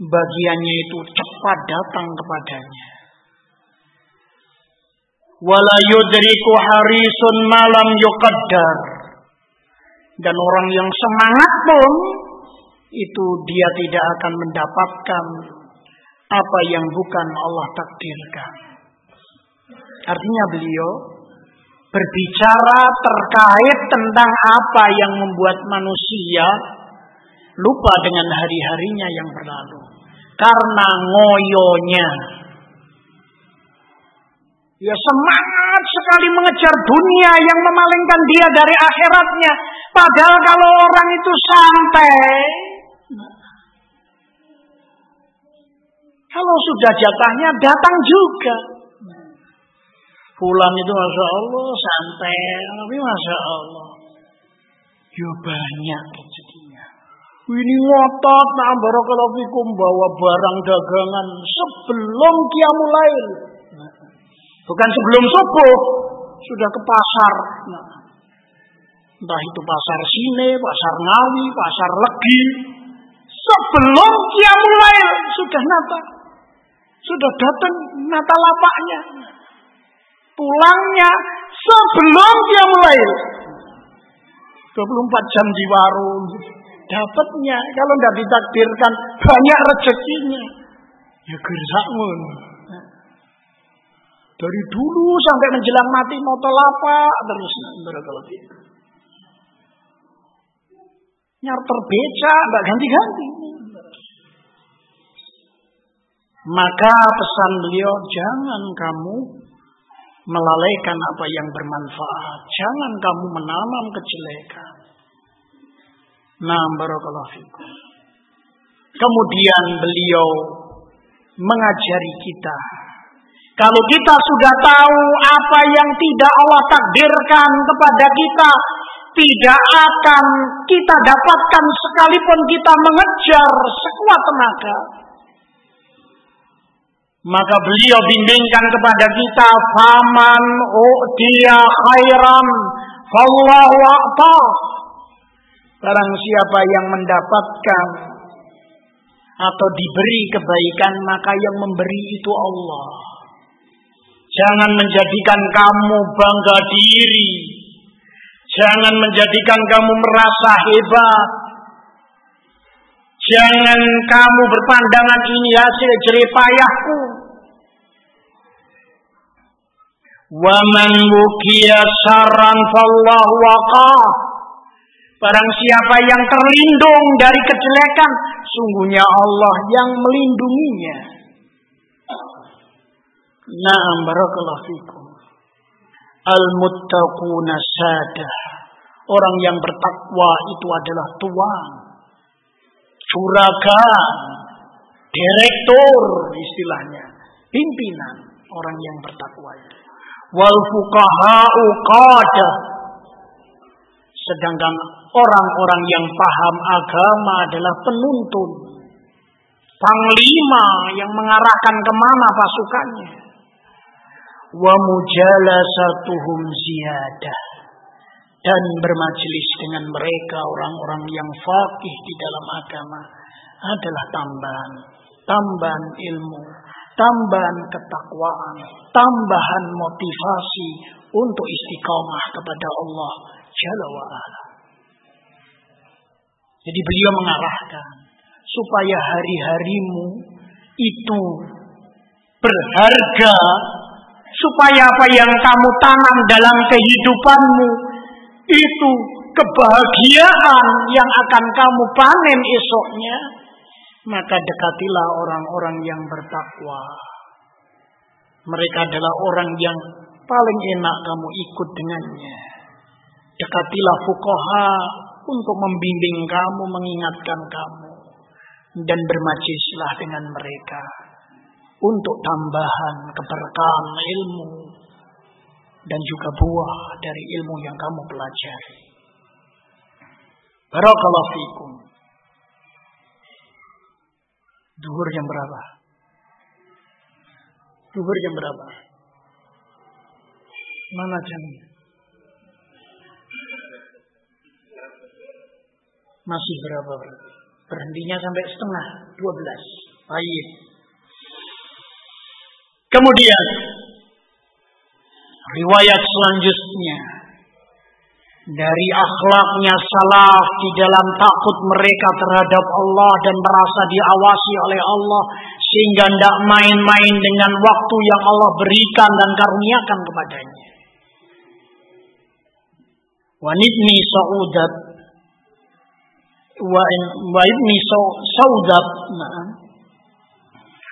bagiannya itu cepat datang kepadanya wala yudriku harisun malam yuqaddar dan orang yang semangat pun itu dia tidak akan mendapatkan apa yang bukan Allah takdirkan. Artinya beliau berbicara terkait tentang apa yang membuat manusia lupa dengan hari-harinya yang berlalu. Karena ngoyonya Ya semangat sekali mengejar dunia yang memalingkan dia dari akhiratnya. Padahal kalau orang itu santai. Kalau sudah jatahnya datang juga. Pulang itu Masya Allah santai. Tapi Masya Allah. Ya banyak. Ini ngotot nah barakallahu bawa barang dagangan sebelum kiamulail. Bukan sebelum subuh sudah ke pasar. Nah, entah itu pasar Sine, pasar Ngawi, pasar Legi. Sebelum dia mulai sudah nata. Sudah datang nata lapaknya. Pulangnya sebelum dia mulai. 24 jam di warung. Dapatnya kalau tidak ditakdirkan banyak rezekinya. Ya gersakmu. Dari dulu sampai menjelang mati mau apa terus barakallahu Nyar terbeca, nggak ganti-ganti. Maka pesan beliau, jangan kamu melalaikan apa yang bermanfaat. Jangan kamu menanam kejelekan. Nah, barakallahu fikum. Kemudian beliau mengajari kita kalau kita sudah tahu apa yang tidak Allah takdirkan kepada kita, tidak akan kita dapatkan sekalipun kita mengejar sekuat tenaga. Maka beliau bimbingkan kepada kita faman u'tiya khairan fallahu a'ta. Barang siapa yang mendapatkan atau diberi kebaikan maka yang memberi itu Allah. Jangan menjadikan kamu bangga diri. Jangan menjadikan kamu merasa hebat. Jangan kamu berpandangan ini hasil jeripayahku. Waman wukiya saran fallahu waqah. Barang siapa yang terlindung dari kejelekan, sungguhnya Allah yang melindunginya. Naam barakallahu fikum. Al-muttaquna sadah. Orang yang bertakwa itu adalah tuan. Juragan. Direktur istilahnya. Pimpinan orang yang bertakwa itu. Wal fuqaha'u qadah. Sedangkan orang-orang yang paham agama adalah penuntun. Panglima yang mengarahkan ke mana pasukannya. Wa mujalasatuhum ziyadah. Dan bermajelis dengan mereka orang-orang yang fakih di dalam agama adalah tambahan. Tambahan ilmu tambahan ketakwaan tambahan motivasi untuk istiqomah kepada Allah Jalla wa ala. Jadi beliau mengarahkan supaya hari-harimu itu berharga supaya apa yang kamu tanam dalam kehidupanmu itu kebahagiaan yang akan kamu panen esoknya maka dekatilah orang-orang yang bertakwa mereka adalah orang yang paling enak kamu ikut dengannya dekatilah fukoha untuk membimbing kamu mengingatkan kamu dan bermajlislah dengan mereka untuk tambahan keberkahan ilmu dan juga buah dari ilmu yang kamu pelajari. Barakallahu fikum. Duhur jam berapa? Duhur jam berapa? Mana jam? Masih berapa Berhentinya sampai setengah, 12. Baik. Kemudian riwayat selanjutnya dari akhlaknya salaf di dalam takut mereka terhadap Allah dan merasa diawasi oleh Allah sehingga tidak main-main dengan waktu yang Allah berikan dan karuniakan kepadanya. Wanitni saudat wa ibni saudat. Nah,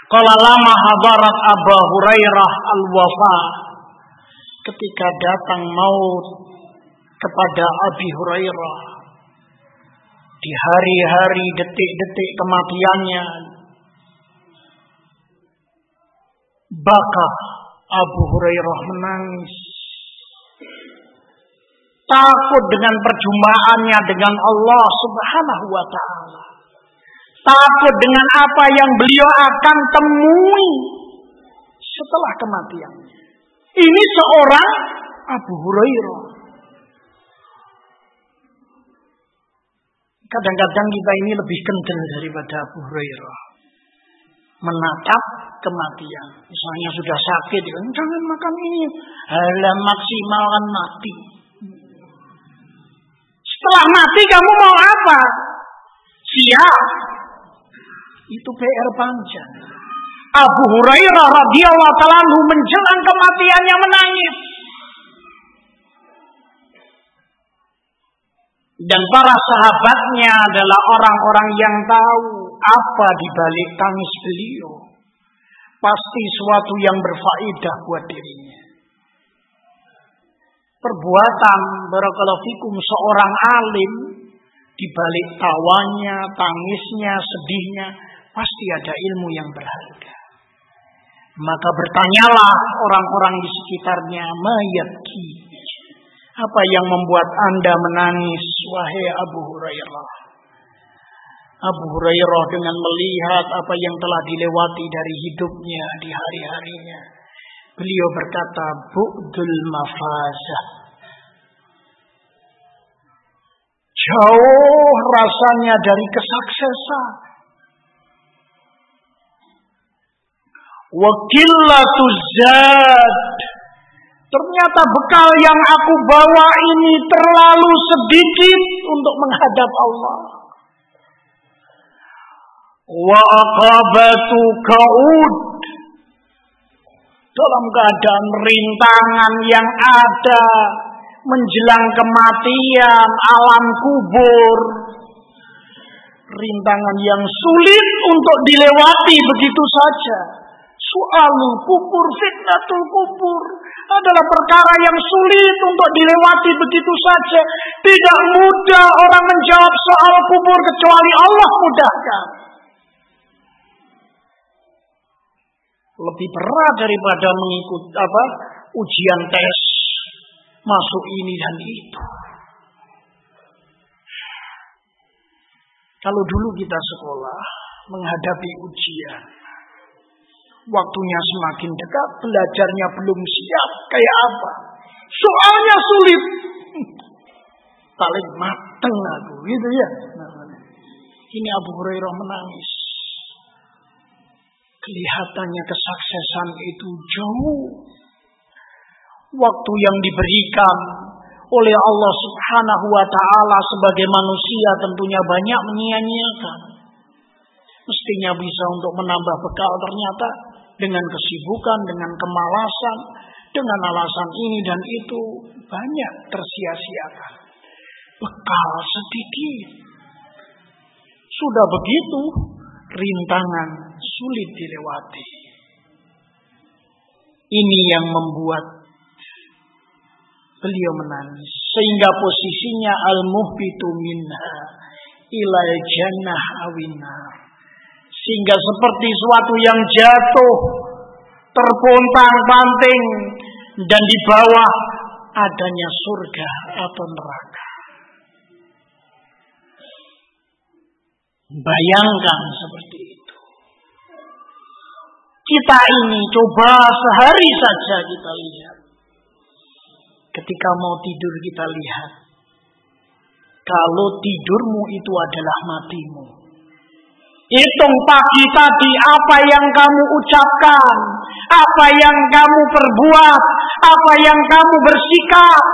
Kala lama hadarat Abu Hurairah al-wafa. Ketika datang maut kepada Abi Hurairah. Di hari-hari detik-detik kematiannya. Baka Abu Hurairah menangis takut dengan perjumpaannya dengan Allah Subhanahu wa taala takut dengan apa yang beliau akan temui setelah kematian. Ini seorang Abu Hurairah. Kadang-kadang kita ini lebih kencang daripada Abu Hurairah. Menatap kematian. Misalnya sudah sakit, jangan makan ini. Halah maksimalkan mati. Setelah mati kamu mau apa? Siap itu PR panjang. Abu Hurairah radhiyallahu taala menjelang kematiannya menangis. Dan para sahabatnya adalah orang-orang yang tahu apa di balik tangis beliau. Pasti suatu yang berfaedah buat dirinya. Perbuatan barakallahu fikum seorang alim di balik tawanya, tangisnya, sedihnya pasti ada ilmu yang berharga. Maka bertanyalah orang-orang di sekitarnya, mayatki. Apa yang membuat anda menangis, wahai Abu Hurairah? Abu Hurairah dengan melihat apa yang telah dilewati dari hidupnya di hari-harinya. Beliau berkata, Bu'dul mafazah. Jauh rasanya dari kesuksesan. Wakilatuz zad. Ternyata bekal yang aku bawa ini terlalu sedikit untuk menghadap Allah. Wa aqabatu kaud. Dalam keadaan rintangan yang ada menjelang kematian, alam kubur. Rintangan yang sulit untuk dilewati begitu saja. Soalul kubur, fitnatul kubur adalah perkara yang sulit untuk dilewati begitu saja. Tidak mudah orang menjawab soal kubur kecuali Allah mudahkan. Lebih berat daripada mengikut apa ujian tes masuk ini dan itu. Kalau dulu kita sekolah menghadapi ujian, waktunya semakin dekat, belajarnya belum siap, kayak apa? Soalnya sulit. Paling mateng aku, gitu ya. Ini Abu Hurairah menangis. Kelihatannya kesuksesan itu jauh waktu yang diberikan oleh Allah Subhanahu wa taala sebagai manusia tentunya banyak menyia-nyiakan. Mestinya bisa untuk menambah bekal ternyata dengan kesibukan, dengan kemalasan, dengan alasan ini dan itu banyak tersia-siakan. Bekal sedikit. Sudah begitu, rintangan sulit dilewati. Ini yang membuat Beliau menangis. Sehingga posisinya al-muhbitu minha ila jannah awinar. Sehingga seperti suatu yang jatuh, terpontang-panting, dan di bawah adanya surga atau neraka. Bayangkan seperti. Kita ini coba sehari saja kita lihat Ketika mau tidur kita lihat. Kalau tidurmu itu adalah matimu. Hitung pagi tadi apa yang kamu ucapkan, apa yang kamu perbuat, apa yang kamu bersikap.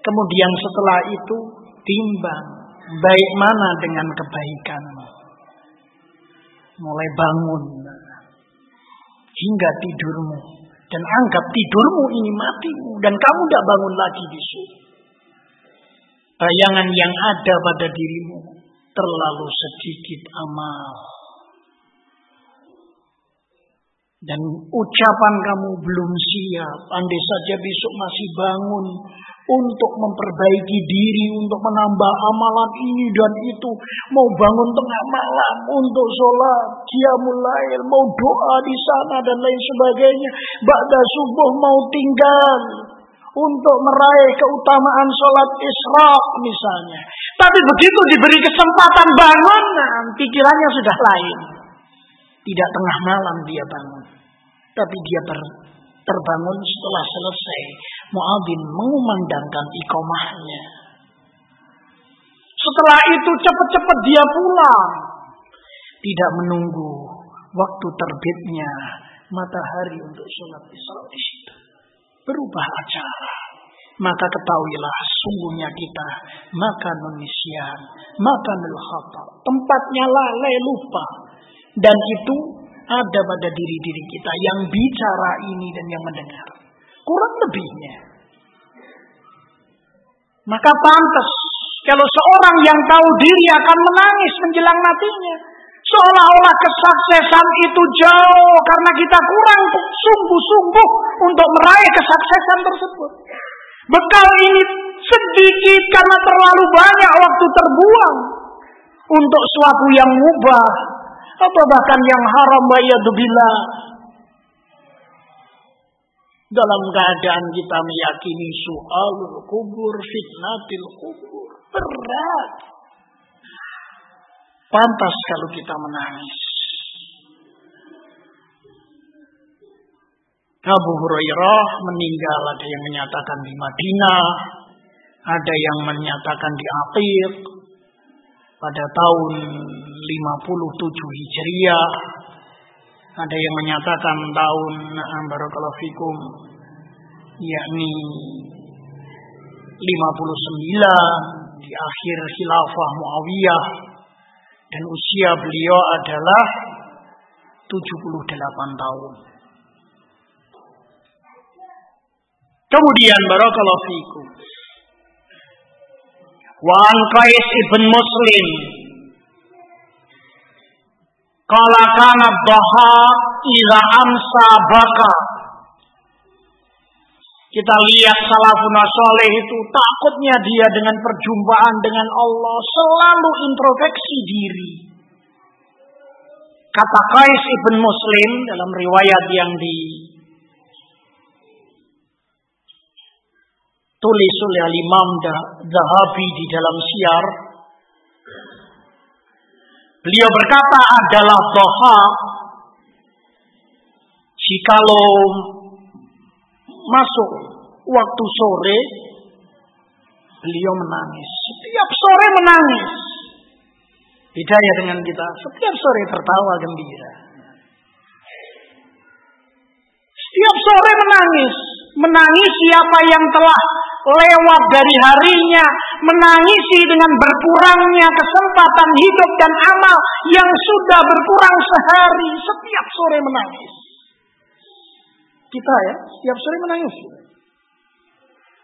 Kemudian setelah itu timbang baik mana dengan kebaikanmu. Mulai bangun hingga tidurmu dan anggap tidurmu ini matimu dan kamu tidak bangun lagi besok. Bayangan yang ada pada dirimu terlalu sedikit amal. Dan ucapan kamu belum siap. Andai saja besok masih bangun untuk memperbaiki diri, untuk menambah amalan ini dan itu. Mau bangun tengah malam untuk sholat, dia mulai mau doa di sana dan lain sebagainya. Ba'da subuh mau tinggal untuk meraih keutamaan sholat isra misalnya. Tapi begitu diberi kesempatan bangun, nah, pikirannya sudah lain. Tidak tengah malam dia bangun. Tapi dia ber, terbangun setelah selesai muadzin mengumandangkan ikomahnya. Setelah itu cepat-cepat dia pulang. Tidak menunggu waktu terbitnya matahari untuk sholat isya di situ. Berubah acara. Maka ketahuilah sungguhnya kita makan nisyan, makan khata. Tempatnya lalai lupa. Dan itu ada pada diri-diri kita yang bicara ini dan yang mendengar. Kurang lebihnya. Maka pantas kalau seorang yang tahu diri akan menangis menjelang matinya. Seolah-olah kesuksesan itu jauh karena kita kurang sungguh-sungguh untuk meraih kesuksesan tersebut. Bekal ini sedikit karena terlalu banyak waktu terbuang untuk suatu yang mubah atau bahkan yang haram bayadzubillah dalam keadaan kita meyakini soal kubur fitnatil kubur. Berat. Pantas kalau kita menangis. Abu Hurairah meninggal, ada yang menyatakan di Madinah, ada yang menyatakan di Aqiq pada tahun 57 Hijriah, ada yang menyatakan tahun Barakallahu Fikum yakni 59 di akhir khilafah Muawiyah dan usia beliau adalah 78 tahun. Kemudian barakallahu fikum. Wa an Qais ibn Muslim Qala kana dhaha idza amsa baka kita lihat salafun soleh itu takutnya dia dengan perjumpaan dengan Allah selalu introspeksi diri. Kata Qais ibn Muslim dalam riwayat yang di tulis oleh Imam Zahabi di dalam siar. Beliau berkata adalah doha jikalau masuk waktu sore beliau menangis. Setiap sore menangis. Beda ya dengan kita. Setiap sore tertawa gembira. Setiap sore menangis. Menangis siapa yang telah lewat dari harinya. Menangisi dengan berkurangnya kesempatan hidup dan amal yang sudah berkurang sehari. Setiap sore menangis. Kita ya, setiap sore menangis.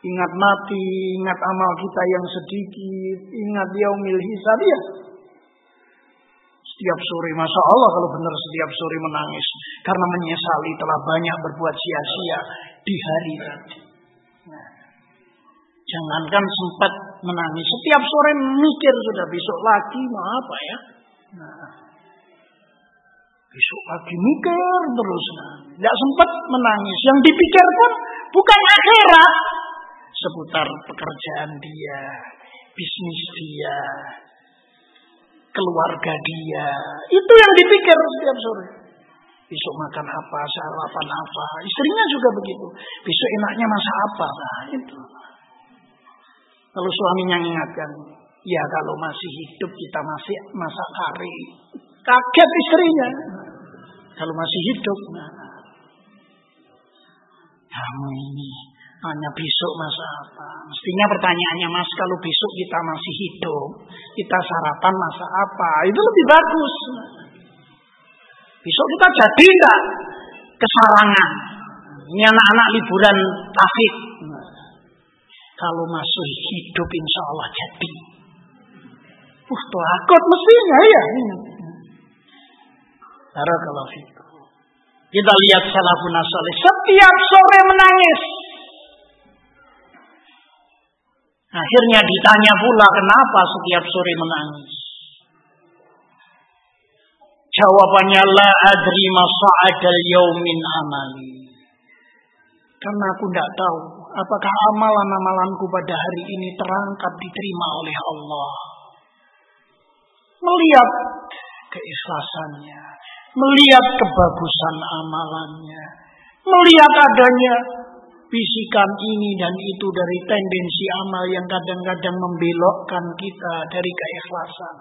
Ingat mati, ingat amal kita yang sedikit, ingat yaumil hisab ya. Setiap sore, Masya Allah kalau benar setiap sore menangis. Karena menyesali telah banyak berbuat sia-sia di hari tadi. Nah, jangankan sempat menangis. Setiap sore mikir sudah besok lagi mau apa ya. Nah, Besok pagi mikir terus. Tidak sempat menangis. Yang dipikirkan bukan akhirat. Seputar pekerjaan dia, bisnis dia, keluarga dia. Itu yang dipikir setiap sore. Besok makan apa, sarapan apa. Istrinya juga begitu. Besok enaknya masak apa. Nah, itu. Kalau suaminya ingatkan, ya kalau masih hidup kita masih masak kari. Kaget istrinya. Kalau masih hidup. Nah. Kamu ini hanya besok masa apa? Mestinya pertanyaannya mas, kalau besok kita masih hidup, kita sarapan masa apa? Itu lebih bagus. Besok kita jadi enggak kesarangan? Ini anak-anak liburan tafik. Kalau masih hidup insya Allah jadi. Uh, takut mestinya ya. Barakallahu fikum. Kita lihat salafun salih. Setiap sore menangis. Akhirnya ditanya pula kenapa setiap sore menangis. Jawabannya la adri masa'adal yaumin amali. Karena aku tidak tahu apakah amalan-amalanku pada hari ini terangkat diterima oleh Allah. Melihat keikhlasannya, melihat kebagusan amalannya, melihat adanya bisikan ini dan itu dari tendensi amal yang kadang-kadang membelokkan kita dari keikhlasan.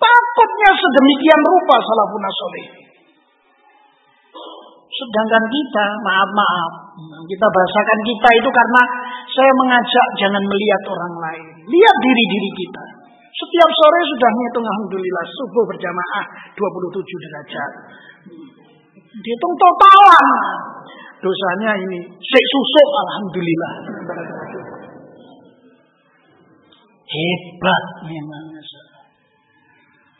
Takutnya sedemikian rupa salafun soleh. Sedangkan kita, maaf-maaf, kita bahasakan kita itu karena saya mengajak jangan melihat orang lain. Lihat diri-diri kita. Setiap sore sudah ngitung Alhamdulillah subuh berjamaah 27 derajat. Dihitung totalan. Dosanya ini sik susuk Alhamdulillah. Hebat memang.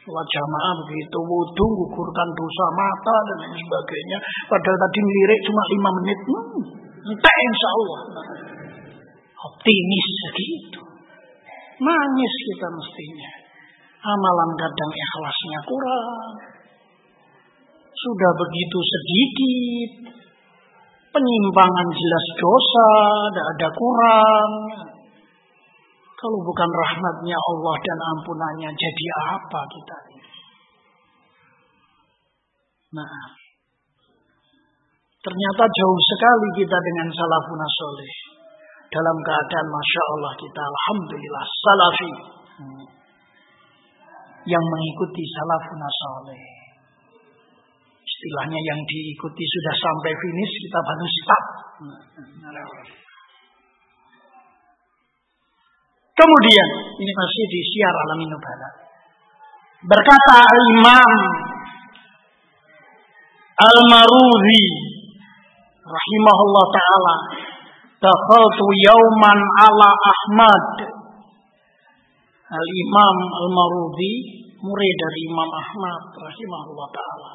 Sholat jamaah begitu wudhu, gugurkan dosa mata dan lain sebagainya. Padahal tadi melirik cuma lima menit. Hmm, entah insya Allah. Optimis begitu. Nangis kita mestinya. Amalan kadang ikhlasnya kurang. Sudah begitu sedikit. Penyimpangan jelas dosa, tidak ada kurang. Kalau bukan rahmatnya Allah dan ampunannya, jadi apa kita ini? Nah, ternyata jauh sekali kita dengan salafun soleh. Dalam keadaan Masya Allah kita Alhamdulillah salafi. Yang mengikuti salafun soleh. Istilahnya yang diikuti sudah sampai finish, kita baru stop. Kemudian, ini masih di siar alamin nubala. Berkata Imam Al-Maruzi rahimahullah taala, "Dakhaltu yauman ala Ahmad." Al-Imam Al-Maruzi murid dari Imam Ahmad rahimahullah taala.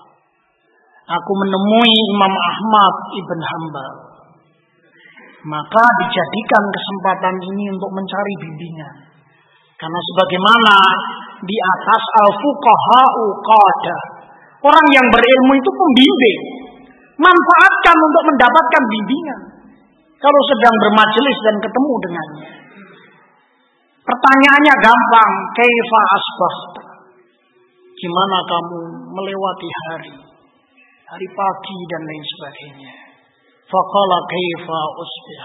Aku menemui Imam Ahmad Ibn Hambal. Maka dijadikan kesempatan ini untuk mencari bimbingan. Karena sebagaimana di atas al-fuqaha'u qada. Orang yang berilmu itu pembimbing. Manfaatkan untuk mendapatkan bimbingan. Kalau sedang bermajelis dan ketemu dengannya. Pertanyaannya gampang. Kaifa asbah? Gimana kamu melewati hari? Hari pagi dan lain sebagainya. Faqala kaifa usbih?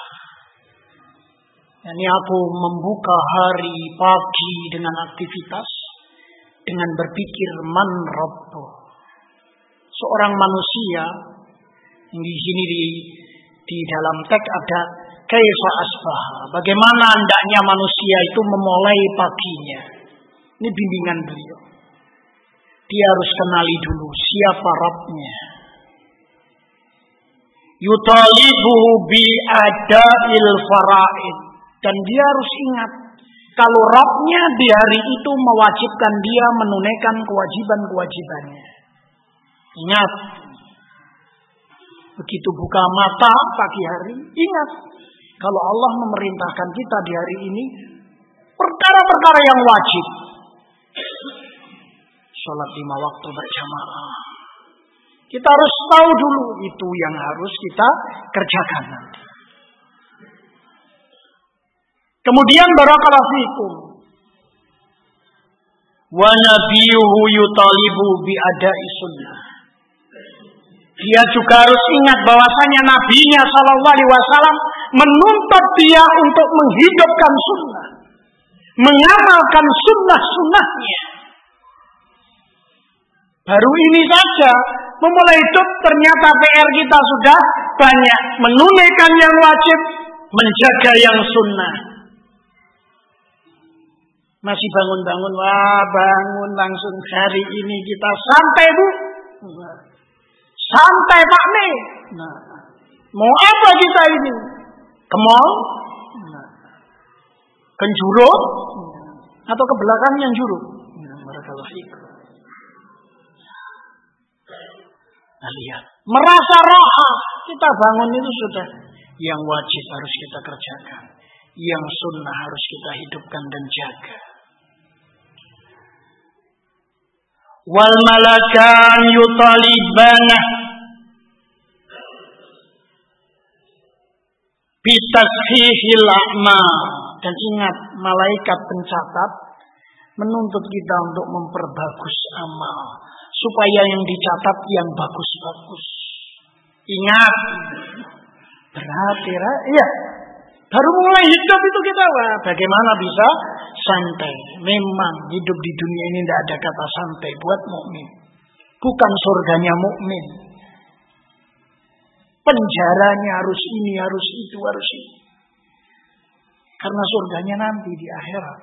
Yani aku membuka hari pagi dengan aktivitas dengan berpikir man rabbu. Seorang manusia di sini di di dalam teks ada kaifa asbah. Bagaimana hendaknya manusia itu memulai paginya. Ini bimbingan beliau. Dia harus kenali dulu siapa Rabbnya. Yutalibuhu bi adail faraid. Dan dia harus ingat kalau Rabbnya di hari itu mewajibkan dia menunaikan kewajiban-kewajibannya. Ingat, begitu buka mata pagi hari, ingat kalau Allah memerintahkan kita di hari ini perkara-perkara yang wajib. Sholat lima waktu berjamaah. Kita harus tahu dulu itu yang harus kita kerjakan nanti. Kemudian barakallahu fikum. Wa nabiyuhu yutalibu bi ada'i sunnah. Dia juga harus ingat bahwasanya nabinya sallallahu alaihi wasallam menuntut dia untuk menghidupkan sunnah. Mengamalkan sunnah-sunnahnya. Baru ini saja memulai hidup ternyata PR kita sudah banyak menunaikan yang wajib, menjaga yang sunnah. Masih bangun-bangun, wah bangun langsung hari ini kita santai bu. Santai Pak nih. Nah, mau apa kita ini? Ke mall? Atau ke belakang yang juru? Nah, lihat. Merasa roha. Kita bangun itu sudah. Yang wajib harus kita kerjakan. Yang sunnah harus kita hidupkan dan jaga. wal malakan yutalibana bitashihil a'mal dan ingat malaikat pencatat menuntut kita untuk memperbagus amal supaya yang dicatat yang bagus-bagus ingat berhati ya baru mulai hidup itu kita wah bagaimana bisa santai. Memang hidup di dunia ini tidak ada kata santai buat mukmin. Bukan surganya mukmin. Penjaranya harus ini, harus itu, harus ini. Karena surganya nanti di akhirat.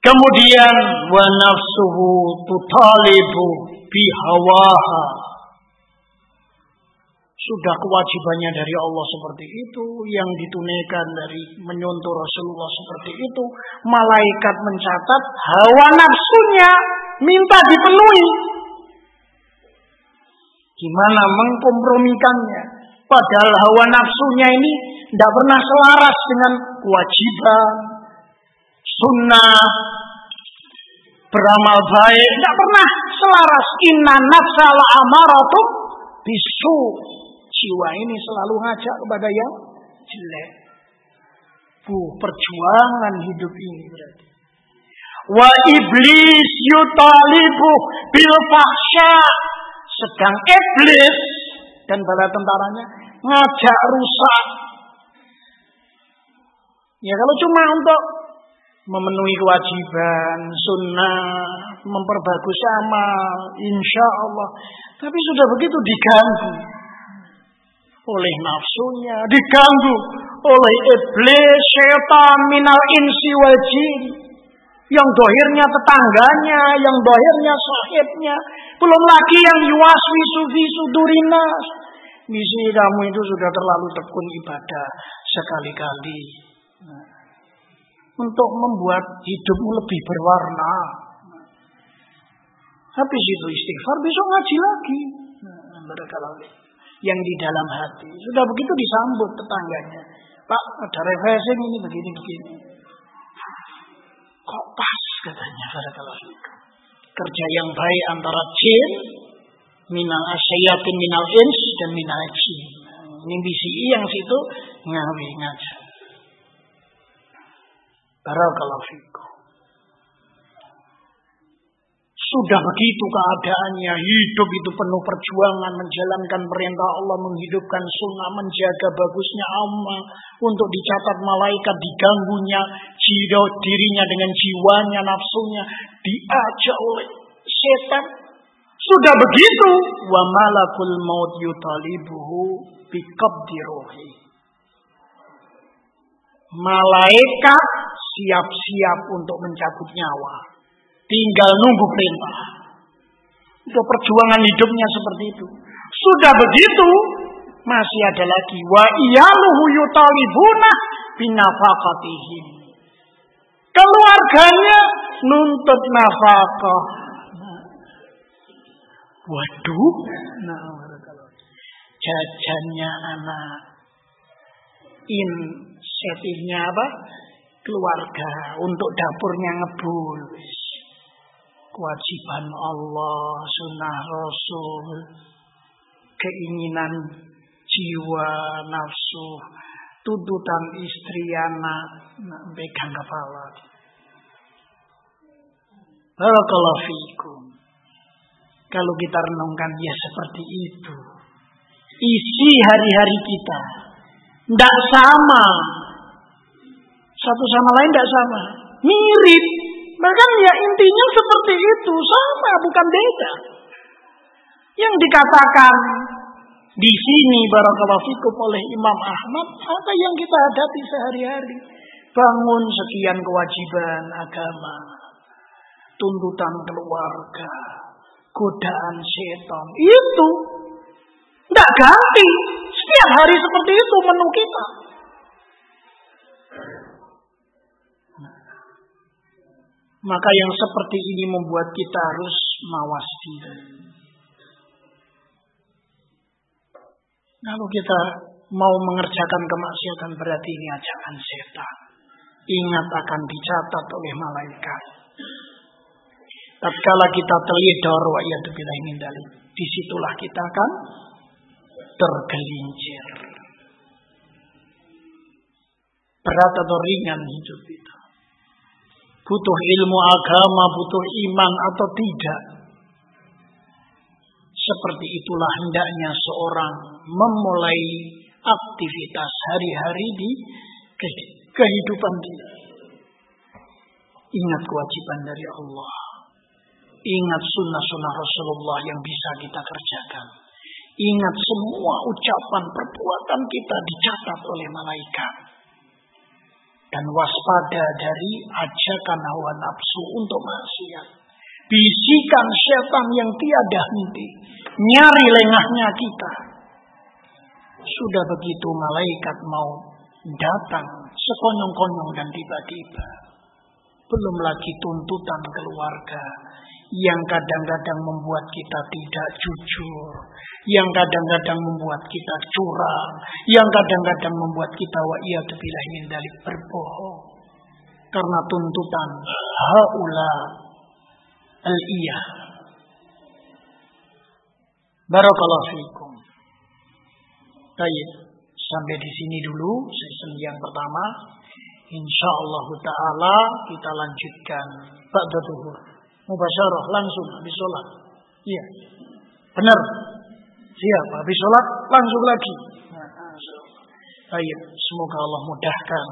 Kemudian wa nafsuhu tutalibu bihawaha sudah kewajibannya dari Allah seperti itu, yang ditunaikan dari menyontoh Rasulullah seperti itu, malaikat mencatat hawa nafsunya minta dipenuhi. Gimana mengkompromikannya? Padahal hawa nafsunya ini tidak pernah selaras dengan kewajiban, sunnah, beramal baik, tidak pernah selaras. Inna nafsa la amaratu bisu jiwa ini selalu ngajak kepada yang jelek. Bu, perjuangan hidup ini berarti. Wa iblis yutalibu bil fahsya. Sedang iblis dan bala tentaranya ngajak rusak. Ya kalau cuma untuk memenuhi kewajiban, sunnah, memperbagus amal, insya Allah. Tapi sudah begitu diganggu oleh nafsunya, diganggu oleh iblis, syaitan, minal insi wal jin. Yang dohirnya tetangganya, yang dohirnya sahibnya. Belum lagi yang yuaswi sufi sudurinas. Misi kamu itu sudah terlalu tekun ibadah sekali-kali. Untuk membuat hidupmu lebih berwarna. Habis itu istighfar, besok ngaji lagi. Yang di dalam hati. Sudah begitu disambut tetangganya. Pak, ada refreshing ini begini-begini. Kok pas katanya kalau Kerja yang baik antara jin, minal asyayatin minal ins, dan minal jin. Ini BCI yang situ ngawi ngajar. Barakallahu fikum. Sudah begitu keadaannya, hidup itu penuh perjuangan, menjalankan perintah Allah, menghidupkan sunnah, menjaga bagusnya amal, untuk dicatat malaikat, diganggunya, dirinya dengan jiwanya, nafsunya, diajak oleh setan. Sudah begitu, wa malakul maut yutalibuhu biqabdi rohi. Malaikat siap-siap untuk mencabut nyawa Tinggal nunggu perintah. Itu perjuangan hidupnya seperti itu. Sudah begitu, masih ada lagi wa iyaluhu yutalibuna binafaqatihim. Keluarganya nuntut nafkah. Waduh, nah, jajannya anak in apa? Keluarga untuk dapurnya ngebul kewajiban Allah, sunnah Rasul, keinginan jiwa, nafsu, tuntutan istri, anak, pegang kepala. Barakallahu fikum. Kalau kita renungkan ya seperti itu. Isi hari-hari kita. Tidak sama. Satu sama lain tidak sama. Mirip. Bahkan ya intinya seperti itu, sama bukan beda. Yang dikatakan di sini barakallahu fikum oleh Imam Ahmad apa yang kita hadapi sehari-hari. Bangun sekian kewajiban agama, tuntutan keluarga, godaan setan. Itu tidak ganti. Setiap hari seperti itu menu kita. Maka yang seperti ini membuat kita harus mawas diri. Kalau kita mau mengerjakan kemaksiatan berarti ini ajakan setan. Ingat akan dicatat oleh malaikat. Tatkala kita terledor wa bila ingin dalil. Di situlah kita akan tergelincir. Berat atau ringan hidup itu butuh ilmu agama, butuh iman atau tidak. Seperti itulah hendaknya seorang memulai aktivitas hari-hari di kehidupan dia. Ingat kewajiban dari Allah. Ingat sunnah-sunnah Rasulullah yang bisa kita kerjakan. Ingat semua ucapan perbuatan kita dicatat oleh malaikat dan waspada dari ajakan hawa nafsu untuk maksiat. Bisikan setan yang tiada henti, nyari lengahnya kita. Sudah begitu malaikat mau datang sekonyong-konyong dan tiba-tiba. Belum lagi tuntutan keluarga, yang kadang-kadang membuat kita tidak jujur, yang kadang-kadang membuat kita curang, yang kadang-kadang membuat kita wa iyadzubillah min dalik berbohong. Karena tuntutan haula al-iyah. Barakallahu fikum. Baik, sampai di sini dulu sesi yang pertama. Insyaallah taala kita lanjutkan ba'da zuhur. Mubasyarah langsung habis sholat. Iya. Benar. Siap, habis sholat langsung lagi. Ayo, semoga Allah mudahkan